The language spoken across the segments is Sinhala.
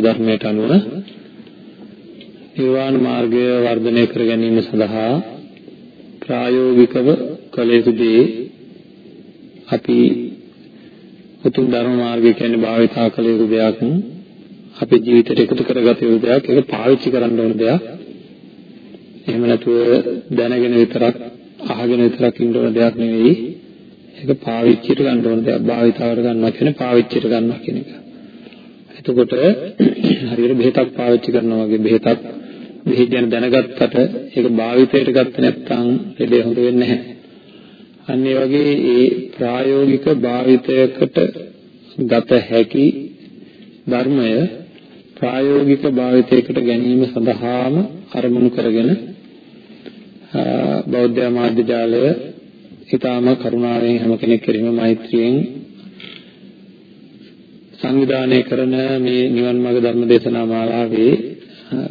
ධර්මයට අනුව නිර්වාණ මාර්ගය වර්ධනය කර ගැනීම සඳහා ප්‍රායෝගිකව කළ යුතු දේ අපි උතුම් ධර්ම මාර්ගය කියන්නේ භාවිතා කළ යුතු දෙයක් අපේ ජීවිතයට එකතු කරගත යුතු දෙයක් ඒක පාවිච්චි කරන්න ඕන දෙයක්. එහෙම නැතුව දැනගෙන විතරක් අහගෙන විතරක් ඉන්න ඕන දෙයක් නෙවෙයි ඒක පාවිච්චියට ගන්න ඕන දෙයක් භාවිතාවට ගන්නවා කියන්නේ පාවිච්චියට ගන්නවා කියන එක එතකොට හරියට බෙහෙතක් පාවිච්චි කරනවා වගේ බෙහෙතක් බෙහෙත් ගැන දැනගත්තට ඒක භාවිතයට ගත්තේ නැත්නම් ලෙඩේ හොඳ වෙන්නේ නැහැ. අන්න ඒ වගේ ඒ ප්‍රායෝගික භාවිතයකට ගත හැකි ධර්මය ප්‍රායෝගික භාවිතයකට ගැනීම සඳහාම අරමුණු කරගෙන බෞද්ධ මාධ්‍ය ජාලය ඊටාම කරුණාවෙන් හැම කෙනෙක් කෙරෙහිම මෛත්‍රියෙන් සංවිධානය කරන මේ නිවන් මාර්ග ධර්ම දේශනා මාලාවේ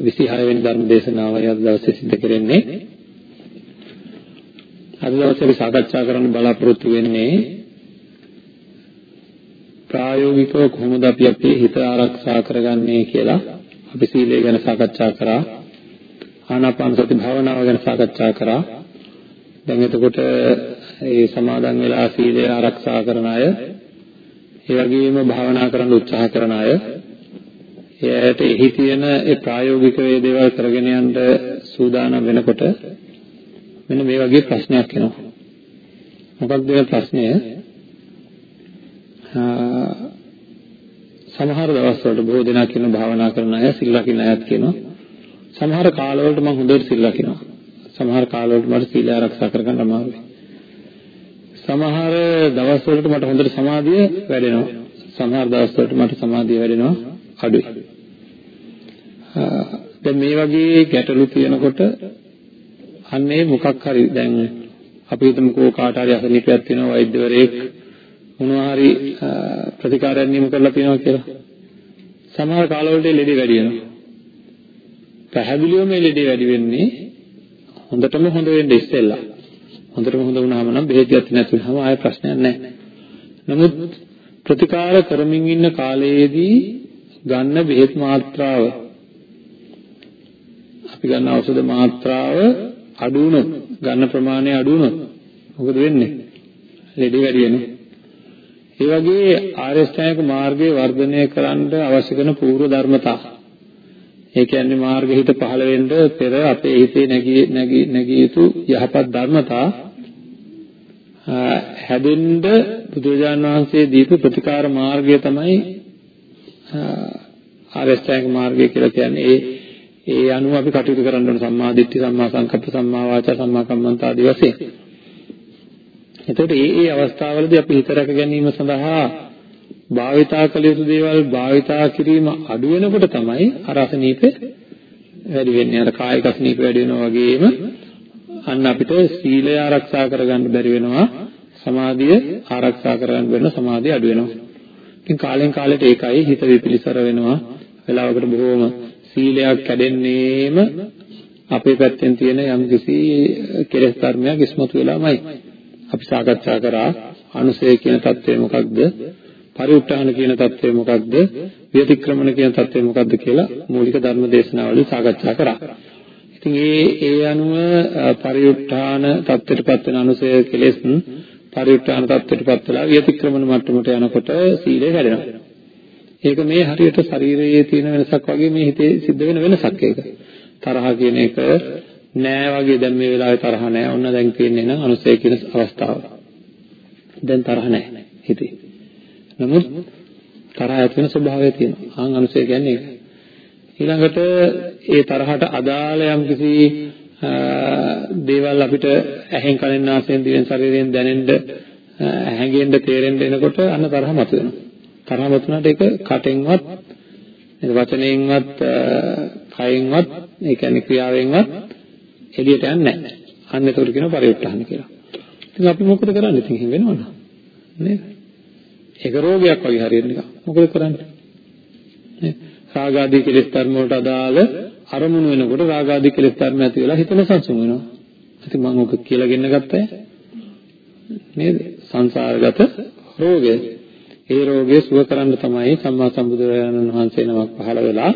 26 වෙනි ධර්ම දේශනාවයි අද දවසේ සිද්ධ කරන්නේ. අද දවසේ අපි සාකච්ඡා කරන්න බලාපොරොත්තු වෙන්නේ ප්‍රායෝගිකව කොහොමද අපි අපේ හිත ආරක්ෂා කරගන්නේ කියලා අපි සීලය ගැන සාකච්ඡා කරා. ආනාපාන සති භාවනාව ගැන සාකච්ඡා කරා. දැන් එතකොට ඒ සමාදන් වෙලා සීලය ආරක්ෂා කරන අය ඒ වගේම භාවනා කරන්න උත්සාහ කරන අය එයාට එහි තියෙන ඒ ප්‍රායෝගික වේ දේවල් කරගෙන යන්න සූදානම් වෙනකොට මෙන්න මේ වගේ ප්‍රශ්නයක් එනවා. මොකක්ද මේ ප්‍රශ්නය? සමහර දවස්වලට බොහෝ දෙනා කියන භාවනා කරන අය සිල් රකින්න අයත් කියනවා. සමහර කාලවලට මම හොඳට සිල් රකින්නවා. සමහර කාලවලට මට සීල ආරක්ෂා කරගන්න අමාරුයි. සමහර දවස්වලට මට හොඳට සමාධිය වැඩෙනවා. සමහර දවස්වලට මට සමාධිය වැඩෙනවා අඩුයි. දැන් මේ වගේ ගැටලු තියෙනකොට අන්නේ මොකක් හරි දැන් අපි හිතමුකෝ කාට හරි අසනීපයක් තියෙනවා වෛද්‍යවරයෙක් මොනවා හරි ප්‍රතිකාරයක් නියම කරලා තියෙනවා කියලා. සමහර කාලවලට ලෙඩේ වැඩි වෙනවා. පැහැදිලිවම ලෙඩේ වැඩි වෙන්නේ හොඳටම හොඳ වෙන්න ඉස්සෙල්ලා. හොඳටම හොඳ වුණාම නම් බෙහෙත් ගත්තේ නැති වුණාම ආයෙ ප්‍රශ්නයක් නැහැ. නමුත් ප්‍රතිකාර කරමින් ඉන්න කාලයේදී ගන්න බෙහෙත් මාත්‍රාව අපි ගන්න ඖෂධ මාත්‍රාව අඩු වුණොත් ගන්න ප්‍රමාණය අඩු වුණොත් මොකද වෙන්නේ? ලෙඩ වැඩි වෙනවා. ඒ වගේ ආරියෂ්ඨායක මාර්ගයේ වර්ධනය කරන්න අවශ්‍ය කරන පූර්ව ධර්මතා ඒ කියන්නේ මාර්ග හිත පහළ වෙන්න පෙර අපේ හිතේ නැගී නැගී නැගී යුතු යහපත් ධර්මතා හැදෙන්න බුදුරජාණන් වහන්සේ දීපු ප්‍රතිකාර මාර්ගය තමයි ආරස්ථායක මාර්ගය කියලා කියන්නේ ඒ ඒ අනුව අපි කටයුතු කරන්න ඕන සම්මා දිට්ඨි සම්මා සංකප්ප සම්මා වාචා සම්මා කම්මන්ත ආදී වශයෙන්. එතකොට මේ මේ අවස්ථාවලදී අපි හිත රැක ගැනීම සඳහා භාවිතා කළ යුතු දේවල් භාවිතා කිරීම අඩු වෙනකොට තමයි අර අසනීප වැඩි වෙන්නේ. අර කායික අසනීප වැඩි වෙනවා වගේම අන්න අපිට සීලය ආරක්ෂා කරගන්න බැරි වෙනවා. සමාධිය ආරක්ෂා කරගන්න බැරි සමාධිය අඩු වෙනවා. ඉතින් කාලෙන් කාලෙට ඒකයි හිත විපිලිසර වෙනවා. වෙලාවකට බොහෝම සීලයක් කැඩෙන්නේම අපේ පැත්තෙන් තියෙන යම්කිසි කෙලෙස් ධර්මයක් ඉස්මතු වෙලාමයි. අපි සාකච්ඡා කරා අනුසය කියන தත්ත්වය මොකක්ද? පරිඋත්ථාන කියන தත්වය මොකක්ද? විතික්‍රමණ කියන தත්වය මොකක්ද කියලා මූලික ධර්ම දේශනාවලදී සාකච්ඡා කරා. ඉතින් ඒ ඒ අනුව පරිඋත්ථාන தත්වයටපත් වෙන අනුසය කෙලෙස් පරිඋත්ථාන தත්වයටපත් වෙලා විතික්‍රමණ මට්ටමට යනකොට සීලය හැදෙනවා. ඒක මේ හරියට ශරීරයේ තියෙන වෙනසක් වගේ මේ හිතේ සිද්ධ වෙන වෙනසක් ඒක. තරහ කියන එක නෑ වගේ දැන් මේ වෙලාවේ තරහ නෑ. ඔන්න දැන් තියෙන්නේ න අනුසය කියන අවස්ථාව. දැන් තරහ නෑ හිතේ. නමුත් තරහ ඇති වෙන ස්වභාවය තියෙනවා. ආන් අනුසය කියන්නේ ඒක. ඊළඟට ඒ තරහට අදාළ යම්කිසි දේවල් අපිට ඇහෙන් කනෙන් නාසයෙන් දිවෙන් ශරීරයෙන් දැනෙන්න හැඟෙන්න තේරෙන්න එනකොට අන්න තරහ මතුවෙනවා. තරහ මතුනට ඒක කටෙන්වත් වචනයෙන්වත් කයෙන්වත් ඒ කියන්නේ ක්‍රියාවෙන්වත් එළියට යන්නේ නැහැ. අන්න ඒකට කියනවා පරිඋත්ථාන කියලා. ඉතින් අපි මොකද කරන්නේ? ඉතින් එහෙම වෙනවද? නේද? ඒක රෝගයක් වගේ හරියට නිකන්. මොකද කරන්නේ? නේ? රාගාදී කෙලෙස් ධර්ම වලට අදාළ අරමුණු වෙනකොට රාගාදී කෙලෙස් ධර්ම ඇති වෙලා හිතන සංසුන් වෙනවා. ඉතින් මම ඔක කියලා ගෙන්න ගත්තා නේද? සංසාරගත රෝගය. ඒ රෝගය සුව කරන්න තමයි සම්මා සම්බුදුරජාණන් වහන්සේ නමක් පහළ වෙලා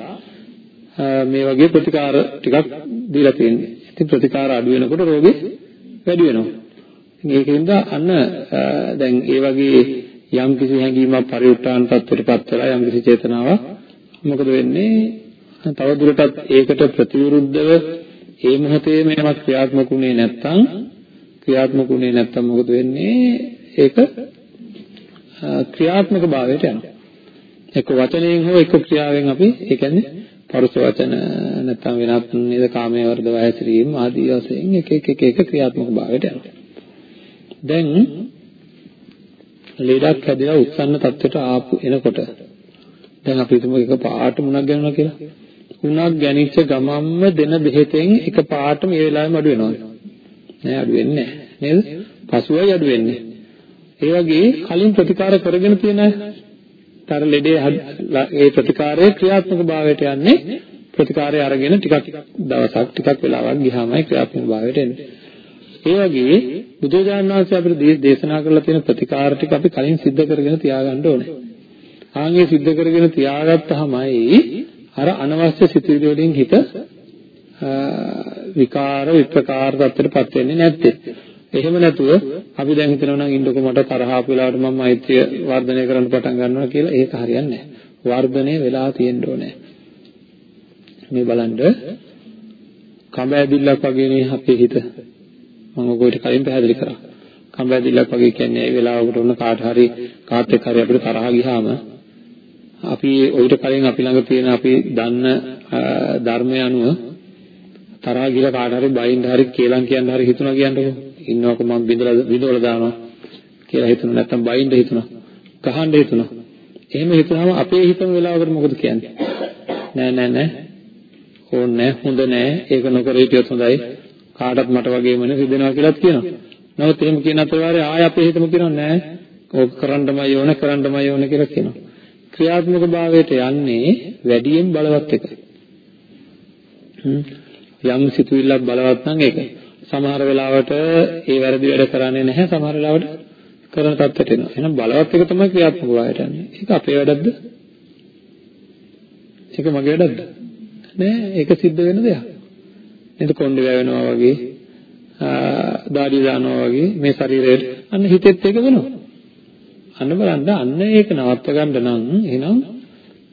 මේ වගේ ප්‍රතිකාර ටිකක් දීලා තියෙන්නේ. ඉතින් ප්‍රතිකාර අඩු වෙනකොට රෝගේ වැඩි වෙනවා. ඉතින් ඒකෙන්ද අන්න දැන් ඒ වගේ යම් කිසි හැඟීමක් පරිඋත්තාන තත්ත්වයටපත් වෙලා යම් කිසි චේතනාවක් මොකද වෙන්නේ? තව දුරටත් ඒකට ප්‍රතිවිරුද්ධව ඒ මොහොතේ මේවත් ක්‍රියාත්මක වුණේ නැත්නම් ක්‍රියාත්මක වුණේ නැත්නම් මොකද වෙන්නේ? ඒක ක්‍රියාත්මක භාවයට යනවා. එක්ක වචනයෙන් හෝ එක්ක ක්‍රියාවෙන් අපි ඒ කියන්නේ පරුස වචන නැත්නම් වෙනත් නේද කාමයේ වර්ධව හැසිරීම ආදී වශයෙන් එක එක එක එක ක්‍රියාත්මක භාවයට යනවා. දැන් ලෙඩක් හැදලා උත්සන්න තත්ත්වයට ආපු එනකොට දැන් අපි හිතමු එක පාට මුණක් ගන්නවා කියලා. මුණක් ගැනිච්ච ගමම්ම දෙන බෙහෙතෙන් එක පාටම ඒ වෙලාවෙම අඩු වෙනවා. නෑ අඩු වෙන්නේ නෑ නේද? පසුවයි අඩු වෙන්නේ. ඒ වගේ කලින් ප්‍රතිකාර කරගෙන තියෙන තර ලෙඩේ ඒ ප්‍රතිකාරයේ ක්‍රියාත්මක භාවයට යන්නේ ප්‍රතිකාරය අරගෙන ටිකක් දවසක් ටිකක් වෙලාවක් ගියාමයි ක්‍රියාත්මක භාවයට එන්නේ. ඒ වගේ බුදුරජාණන් වහන්සේ අපිට දේශනා කරලා තියෙන ප්‍රතිකාර ටික අපි කලින් සිද්ධ කරගෙන තියාගන්න ඕනේ. ආන්ගේ සිද්ධ කරගෙන තියාගත්තාමයි අර අනවශ්‍ය සිතුවිලි වලින් හිත විකාර විප්‍රකාර තත්ත්වයටපත් වෙන්නේ නැත්තේ. එහෙම නැතුව අපි දැන් හිතනවා නම් ඉන්නකො මට තරහ ආපු වෙලාවට මම මෛත්‍රිය වර්ධනය කරන්න පටන් ගන්නවා කියලා ඒක හරියන්නේ නැහැ. වර්ධනය වෙලා තියෙන්න ඕනේ. මේ බලන්න කඹ ඇදිල්ලක් වගේ නේ අපේ හිත. මම ඔයගොල්ලෝ කලින් පැහැදිලි කරා. කඹ ඇදිල්ලක් වගේ කියන්නේ ඒ වෙලාවකට උන කාට හරි කාත් එක්ක හරි අපිට තරහ ගියාම අපි ඔయిత කලින් අපි ළඟ තියෙන අපි දන්න ධර්මය අනුව තරහ ගිහලා කාට හරි බයින්ද හරි කියලා කියන්න හරි හිතුණා කියන්නකෝ. ඉන්නවක මම බිඳලා බිඳවල දානවා කියලා හිතුණා. නැත්තම් බයින්ද හිතුණා. ගහන්න හිතුණා. එහෙම හිතුනම අපේ හිතන වෙලාවකට මොකද කියන්නේ? නෑ නෑ නෑ. ඕනේ හොඳ නෑ. ඒක නොකර හිටියොත් හොඳයි. කාටත් මට වගේම නේ රිදෙනවා කියලාත් කියනවා නමුත් එහෙම කියන අතරවාරේ ආය අපේ හිතම කියනවා නෑ ඕක කරන්නමයි ඕන කරන්නමයි ඕන කියලා කියනවා ක්‍රියාත්මක භාවයට යන්නේ වැඩියෙන් බලවත් එක යම් සිතුවිල්ලක් බලවත් නම් ඒක සමහර වෙලාවට ඒ වැරදි වැඩ කරන්නේ නැහැ සමහර වෙලාවට කරන තත්ත්වයට එනවා. එහෙනම් බලවත් එක තමයි ක්‍රියාත්මක වායට යන්නේ. ඒක අපේ වැඩක්ද? ඒක මගේ වැඩක්ද? නෑ ඒක සිද්ධ වෙන දෙයක්. නේද කොණ්ඩේ වැවෙනවා වගේ දාඩිය දානවා වගේ මේ ශරීරයට අන්න හිතෙත් ඒක වෙනවා. අන්න බලන්න අන්න ඒක නවත්ව ගන්න නම් එහෙනම්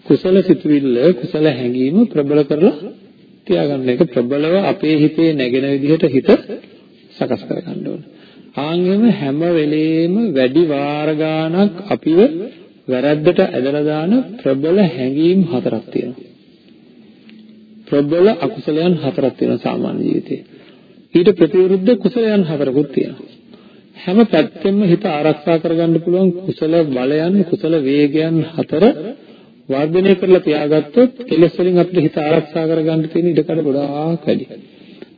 කුසල සිතුවිල්ල කුසල හැඟීම ප්‍රබල කරලා තියාගන්න එක ප්‍රබලව අපේ හිතේ නැගෙන විදිහට හිත සකස් කරගන්න ඕන. ආන්ගෙම හැම වෙලේම වැඩි වාර ගාණක් අපිව වැරද්දට ඇදලා දාන ප්‍රබල හැඟීම් හතරක් තියෙනවා. ප්‍රබල අකුසලයන් හතරක් තියෙනවා සාමාන්‍ය ජීවිතේ. ඊට ප්‍රතිවිරුද්ධ කුසලයන් හතරකුත් තියෙනවා. හැම පැත්තෙම හිත ආරක්ෂා කරගන්න පුළුවන් කුසල බලයන් කුසල වේගයන් හතර වර්ධනය කරලා තියාගත්තොත් කෙලෙස් වලින් අපිට හිත ආරක්ෂා කරගන්න තියෙන ඉඩකඩ ගොඩාක් වැඩි.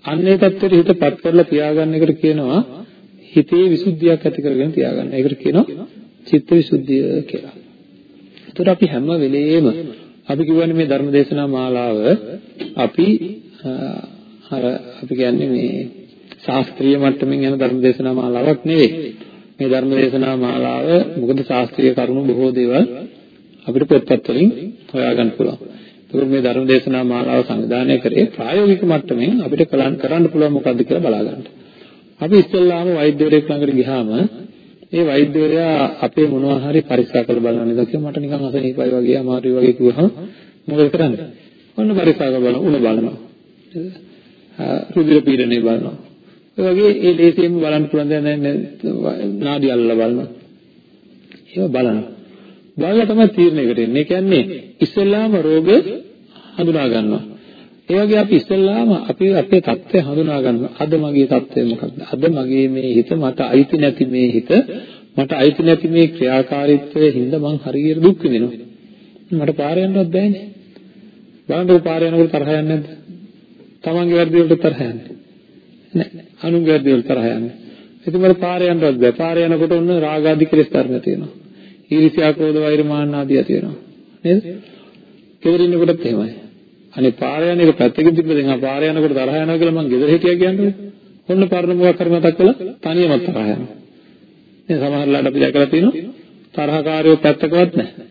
අන්න ඒ தත්ත්වෙට හිතපත් කරලා තියාගන්න එකට කියනවා හිතේ විසුද්ධියක් ඇති කරගෙන තියාගන්න. ඒකට කියනවා චිත්ත විසුද්ධිය කියලා. ඒතර අපි හැම වෙලේම අපි කියවනේ මේ ධර්ම දේශනා මාලාව අපි අර අපි කියන්නේ මේ ශාස්ත්‍රීය මට්ටමින් යන ධර්ම දේශනා මාලාවක් නෙවෙයි. මේ ධර්ම දේශනා මාලාව මොකද ශාස්ත්‍රීය කරුණු බොහෝ දේවල් අපිට පොත්පත් වලින් හොයාගන්න පුළුවන්. ඒකෝ මේ ධර්ම දේශනා මාලාව සංවිධානය කරේ ප්‍රායෝගික මට්ටමින් අපිට කරන්න පුළුවන් මොකද්ද කියලා බලා ගන්න. අපි ඉස්සෙල්ලාම වෛද්‍යවරයෙක් ළඟට ගියාම ඒ වෛද්‍යවරයා අපේ මොනවා හරි පරීක්ෂා කරලා බලනවා නේද කියලා මට නිකන් අසනීපයි වගේ අමාරුයි වගේ කිව්වහම මොකද කරන්නේ? ඔන්න පරීක්ෂා කරලා බලන උණ බලනවා. රුධිර පීඩනය බලනවා. ඒ වගේ ඒ දේශයෙන්ම බලන්න පුළුවන් දැන් නාඩි අල්ලලා බලනවා. ඒවා බලනවා. බලලා තමයි තීරණයකට එන්නේ. ඒ කියන්නේ ඉස්සෙල්ලාම රෝග හඳුනා ගන්නවා. ඒ වගේ අපි ඉස්සෙල්ලාම අපි අපේ தත්ත්වය හඳුනා ගන්නවා. අද මගේ தත්ත්වය මොකක්ද? අද මගේ මේ හිත මට අයිති නැති මේ හිත මට අයිති නැති මේ ක්‍රියාකාරීත්වයේ හින්දා මං හරියට දුක් විඳිනවා. මට පාර යන්නවත් බෑනේ. බලන්න පාර යනකොට තරහ යන්නේ නැද්ද? තමන්ගේ වැරදි වලට තරහ යන්නේ. නෑ. අනුන්ගේ වැරදි වලට තරහ යන්නේ. ඉතින් මට පාර යන්නවත් බෑ. පාර යනකොට ඔන්න රාග ආදී කෙලෙස් ධර්ම තියෙනවා. ඊර්ෂ්‍යා ක්‍රෝධ වෛර මාන්න ආදී ඇති වෙනවා. නේද? කෙවරින්නකොටත් එහෙමයි. අනේ පාර යන එක පැත්තකින් තිබ්බ දැන් ආ පාර යනකොට තරහ යනවා කියලා මං ගෙදර හිටියා කියන්නේ. ඔන්න පරණ මොකක් කර මතක් කළා තනියම තරහ යනවා. නේ සමහරලාට අපි දැකලා තියෙනවා තරහකාරයෝ පැත්තකවත් නැහැ.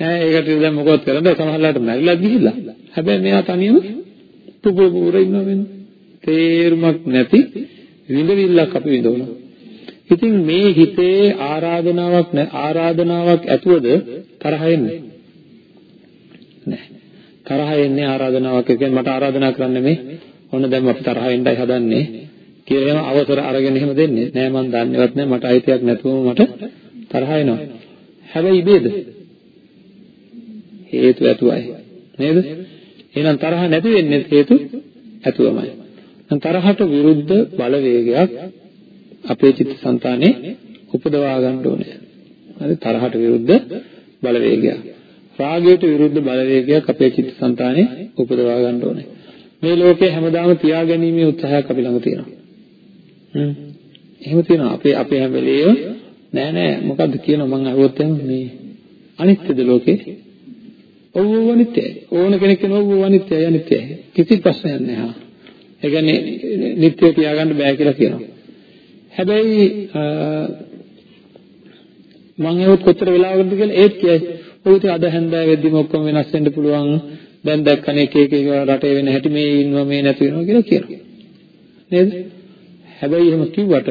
නේද? ඈ ඒකට දැන් මොකවත් කරන්නේ සමහරලාට මැරිලා ගිහිල්ලා. හැබැයි මෙයා තනියම පුපුර පුපුර ඉන්නවා වෙන. තේරුමක් නැති විඳවිල්ලක් අපි විඳවනවා. ඉතින් මේ හිතේ ආරාධනාවක් ආරාධනාවක් ඇතුවද තරහ එන්නේ? නැහැ. තරහ එන්නේ ආරාධනාවක් කියන්නේ මට ආරාධනා කරන්න මේ ඔන්න දැන් අපි තරහ එන්නයි හදන්නේ කියලා එහෙම අවසර අරගෙන එහෙම දෙන්නේ නෑ මම දන්නේවත් නෑ මට අයිතියක් නැතුවම මට තරහ එනවා හැබැයි ඉබේද හේතු ඇතුවයි නේද එහෙනම් තරහ නැති වෙන්නේ හේතු ඇතුවමයි දැන් තරහට විරුද්ධ බලවේගයක් අපේ චිත්තසංතානේ උපදවා ගන්න ඕනේ හරි තරහට විරුද්ධ බලවේගයක් රාගයට විරුද්ධ බලවේගයක් අපේ චිත්තසංතානේ උපදවා ගන්න ඕනේ. මේ ලෝකේ හැමදාම තියාගැනීමේ උත්සාහයක් අපි ළඟ තියෙනවා. හ්ම්. එහෙම තියෙනවා. අපේ අපේ හැම වෙලේම නෑ නෑ මොකද්ද කියනවා මම අහුවොත් එහෙම මේ අනිත්‍යද ලෝකේ? ඔව් ඔව් අනිත්‍යයි. ඕන කෙනෙක් කියනවා ඔව් අනිත්‍යයි අනිත්‍යයි. කිසි ප්‍රශ්නයක් නෑ හා. ඒ කියන්නේ නිත්‍ය තියාගන්න බෑ කියලා කියනවා. හැබැයි මම ඒවත් කොච්චර වෙලාවකටද කියලා ඒත් කියයි. ඔය ඉතින් අද හැන්දෑව වෙද්දිම ඔක්කොම වෙනස් වෙන්න පුළුවන්. දැන් දැක්කනේ එක එක එක රටේ වෙන හැටි මේ ඉන්නවා මේ නැති වෙනවා කියලා කියනවා. නේද? හැබැයි එහෙම කිව්වට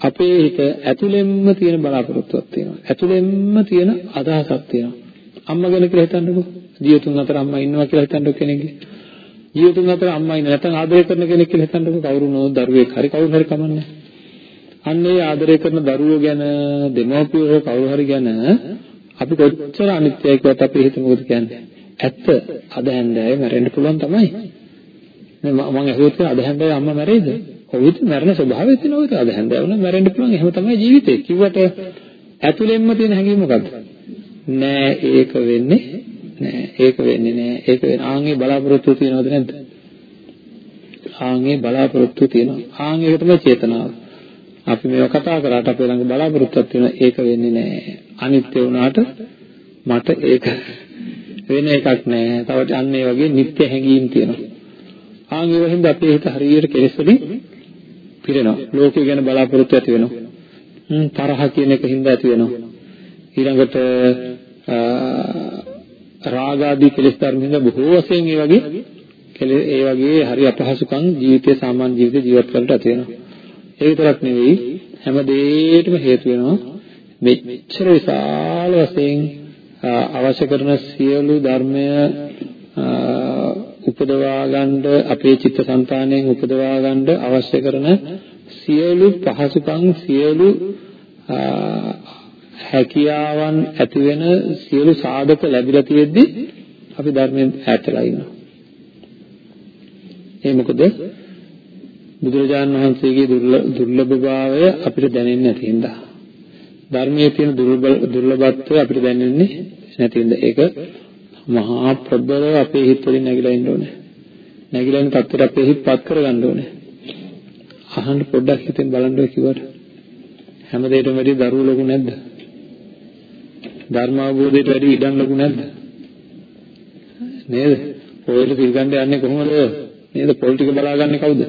අපේ හිත ඇතුළෙන්ම තියෙන බලාපොරොත්තුවක් තියෙනවා. ඇතුළෙන්ම තියෙන අදහසක් තියෙනවා. අම්මා ගැන කියලා හිතන්නකෝ. ජීවිතුන් අතර අම්මා ඉන්නවා කියලා හිතන්නකෝ කෙනෙක්ගේ. ජීවිතුන් අතර අම්මා ඉන්න නැත්නම් ආදරය කරන කෙනෙක් කියලා හිතන්නකෝ. කවුරු නෝ දරුවෙක් හරි කවුරු හරි කමන්නේ. අන්න ඒ ආදරය කරන දරුවෝ ගැන දෙමව්පියෝ කවුරු හරි ගැන අපි කොච්චර අනිත්‍යයි කියවත් අපේ හිත මොකද කියන්නේ? ඇත්ත අද හැන්දෑවේ මැරෙන්න පුළුවන් තමයි. මම මම අහුවත් අද හැන්දෑවේ අම්මා මැරෙයිද? ඔව් ඉතින් මැරෙන ස්වභාවය තියෙනවා ඒක අද හැන්දෑව නම් මැරෙන්න පුළුවන් එහෙම තමයි ජීවිතේ. කිව්වට ඇතුළෙන්ම තියෙන හැඟීම මොකද්ද? නෑ ඒක වෙන්නේ නෑ ඒක වෙන්නේ නෑ ඒක වෙන ආන්ගේ බලාපොරොත්තු තියනවද නැද්ද? ආන්ගේ බලාපොරොත්තු තියෙනවා. ආන් ඒක තමයි චේතනාව. අපි මේවා කතා කරාට අපේ ළඟ බලාපොරොත්තුවක් තියෙනවා ඒක වෙන්නේ නැහැ. අනිත්‍ය වුණාට මට ඒක වෙන එකක් නැහැ. තව අන්න ඒ වගේ නිත්‍ය හැඟීම් තියෙනවා. ආන් ඒ වහින්ද අපේ හිත හරියට කෙලෙස් වලින් පිරෙනවා. ලෝකය ගැන බලාපොරොත්තු ඇති වෙනවා. හ්ම් තරහ කියන එක හින්දා ඇති වෙනවා. ඊළඟට රාග ආදී කෙලෙස් ධර්ම හින්දා බොහෝ වශයෙන් ඒ වගේ ඒ වගේ හරි අපහසුකම් ජීවිතේ සාමාන්‍ය ජීවිතේ ජීවත් කරන්නට ඇති වෙනවා. ඒ විතරක් නෙවෙයි හැම දෙයකටම හේතු වෙනවා මෙච්චර විශාල වශයෙන් අවශ්‍ය කරන සියලු ධර්මය උපදවා ගන්න අපේ චිත්තසංතානයෙන් උපදවා ගන්න අවශ්‍ය කරන සියලු පහසුකම් සියලු හැකියාවන් ඇති වෙන සියලු සාධක ලැබිලා තියෙද්දි අපි ධර්මයෙන් ඈත්ලා ඉන්නවා. ඒ මොකද බුදුරජාණන් වහන්සේගේ දුර්ලභභාවය අපිට දැනෙන්නේ නැති හින්දා. ධර්මයේ තියෙන දුර්ලභත්වය අපිට දැනෙන්නේ නැති හින්දා. ඒක මහා ප්‍රබලව අපේ හිත වලින් නැగిලා ඉන්න ඕනේ. නැగిලා ඉන්න තත්ත්වයට අපේ හිත පත් කරගන්න ඕනේ. අහන්න පොඩ්ඩක් හිතෙන් බලන්න ඔය කිව්වට හැම දෙයකටම වැඩි දරුවෝ ලොකු නැද්ද? ධර්ම අවබෝධයට වැඩි ඉඩම් ලොකු නැද්ද? නේද? ඔයල සිල් ගන්න යන්නේ කොහොමද? නේද? පොල් ටික බලාගන්නේ කවුද?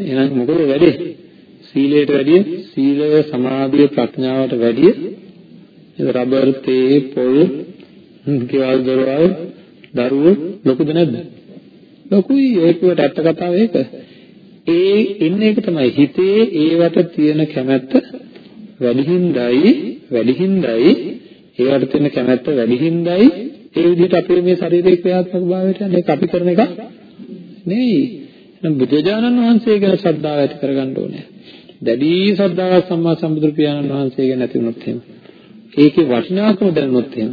එහෙනම් මොකද වැඩි? සීලයට වැඩිය සීලය සමාධිය ප්‍රඥාවට වැඩිය රබර් තේ පොල් ගෙවල් දොරවල් දරුවෝ ලොකුද නැද්ද? ලොකුයි ඒකට ඇත්ත කතාව ඒක. ඒ එන්නේ ඒක තමයි හිතේ ඒවට තියෙන කැමැත්ත වැඩි හිඳයි වැඩි හිඳයි ඒවට තියෙන කැමැත්ත වැඩි හිඳයි ඒ විදිහට අපේ මේ ශරීරයේ ක්‍රියාත්මක භාවයට යන එක අපි කරන එක නෙවෙයි. එහෙනම් බුදුජානන් වහන්සේ ගැන ශ්‍රද්ධාව ඇති කරගන්න ඕනේ. දැඩි ශ්‍රද්ධාවක් සම්මා සම්බුදු පියාණන් වහන්සේ ගැන ඇති වුණොත් එහෙම. ඒකේ වටිනාකම දැනුනොත් එහෙම.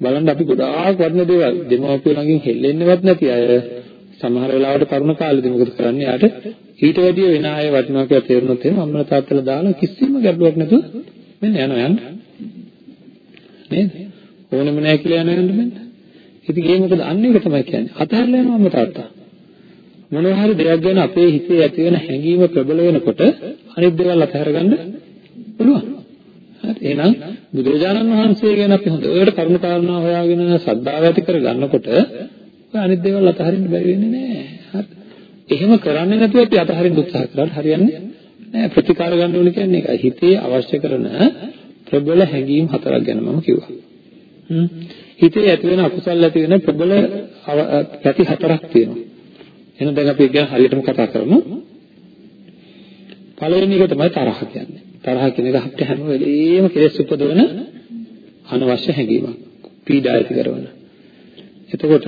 බලන්න අපි ගොඩාක් වටින දේවල් දෙමව්පිය ළඟින් හෙල්ලෙන්නවත් නැති අය සමහර වෙලාවට තරුණ කාලෙදී මොකද කරන්නේ? යාට ඊට වැඩිය වෙන අය වටිනවා කියලා තේරුනොත් එහෙම අම්මලා තාත්තලා දාලා කිසිම ගැටලුවක් නැතුව මෙන්න යනවා යන්න. නේද? ඕනෙම නැහැ කියලා යනවා යන්න මෙන්න. ඉතින් ඒ මොකද අන්න ඒක තමයි කියන්නේ. අතහැරලා යනවා අම්මා තාත්තා. මොනවා හරි දෙයක් ගැන අපේ හිතේ ඇති වෙන හැඟීම ප්‍රබල වෙනකොට අනිත් දේවල් අතහැර ගන්න පුළුවන්. හරි එහෙනම් බුදුරජාණන් වහන්සේ ගැන අපි හොඳට කරුණු කාරණා හොයාගෙන ශ්‍රද්ධාව ඇති කර ගන්නකොට ඔය අනිත් දේවල් අතහරින්න බැරි වෙන්නේ නැහැ. හරි. එහෙම කරන්නේ නැතුව අපි අතහරින්න උත්සාහ කරාට හරියන්නේ නැහැ. ප්‍රතිකාර ගන්න ඕනේ කියන්නේ ඒකයි. හිතේ අවශ්‍ය කරන ප්‍රබල හැඟීම් හතරක් ගැන මම කිව්වා. හ්ම්. හිතේ ඇති වෙන අකුසල් ඇති වෙන ප්‍රබල පැති හතරක් තියෙනවා. එහෙනම් දැන් අපි ඒක හරියටම කතා කරමු. පළවෙනි එක තමයි තරහ කියන්නේ. තරහ කියන එක අපිට හැම වෙලේම කෙලෙස් උපදවන අනවශ්‍ය හැඟීමක්. පීඩා ඇති කරන. එතකොට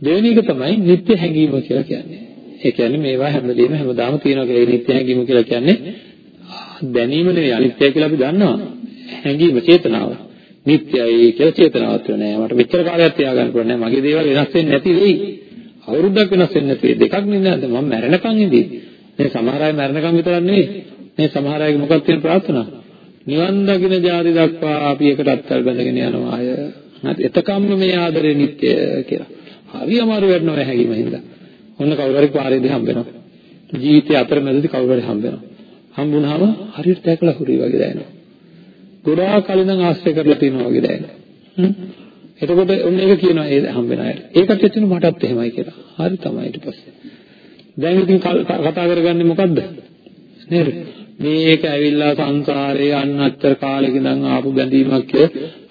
දෙවෙනි එක තමයි නිත්‍ය හැඟීම කියලා කියන්නේ. ඒ කියන්නේ මේවා හැමදේම හැමදාම තියෙනවා කියලා. ඒ නිත්‍ය හැඟීම කියලා කියන්නේ දැනීම නෙවෙයි අනිත්‍යයි කියලා අපි දන්නවා. හැඟීම චේතනාව. නිත්‍යයි කියලා චේතනාවක් නෑ. මට මෙච්චර කාලයක් තියාගන්න පුළුවන් නෑ. මගේ දේවල් වෙනස් වෙන්නේ නැති වෙයි. අවුරුද්දක් වෙනස් වෙන්නේ නැති වෙයි. දෙකක් නෙන්නේ නැද්ද? මම මැරෙනකන් ඉඳී. මේ සමහර අය මැරෙනකන් විතරක් නෙවෙයි. මේ සමහර අයගේ මොකක්ද තියෙන ප්‍රාර්ථනා? නිවන් දකින ජාති දක්වා අපි එකට අත්වල බැඳගෙන යනවා අය. හරි එතකම්ම මේ ආදරේ නිත්‍ය කියලා. හරි අමාරු වෙනවා හැංගීම හින්දා. ඔන්න කවුරු හරි පාරේදී හම්බ වෙනවා. ජීවිතේ අතරමැදදී කවුරු හරි හම්බ වෙනවා. හම්බුනහම හරියට දැකලා හුරි වගේ දැනෙනවා. ගොඩාක් කලින් නම් ආශ්‍රය කරලා තියෙනවා වගේ දැනෙනවා. එතකොට ඔන්න ඒක කියනවා ඒ හම්බ වෙන අයට. ඒකට හිතෙන මටත් එහෙමයි කියලා. හරි තමයි ඊට පස්සේ. දැන් ඉතින් කතා කරගන්නේ මොකද්ද? නේද? මේක ඇවිල්ලා සංසාරේ අන්නත්තර කාලෙක ඉඳන් ආපු බැඳීමක්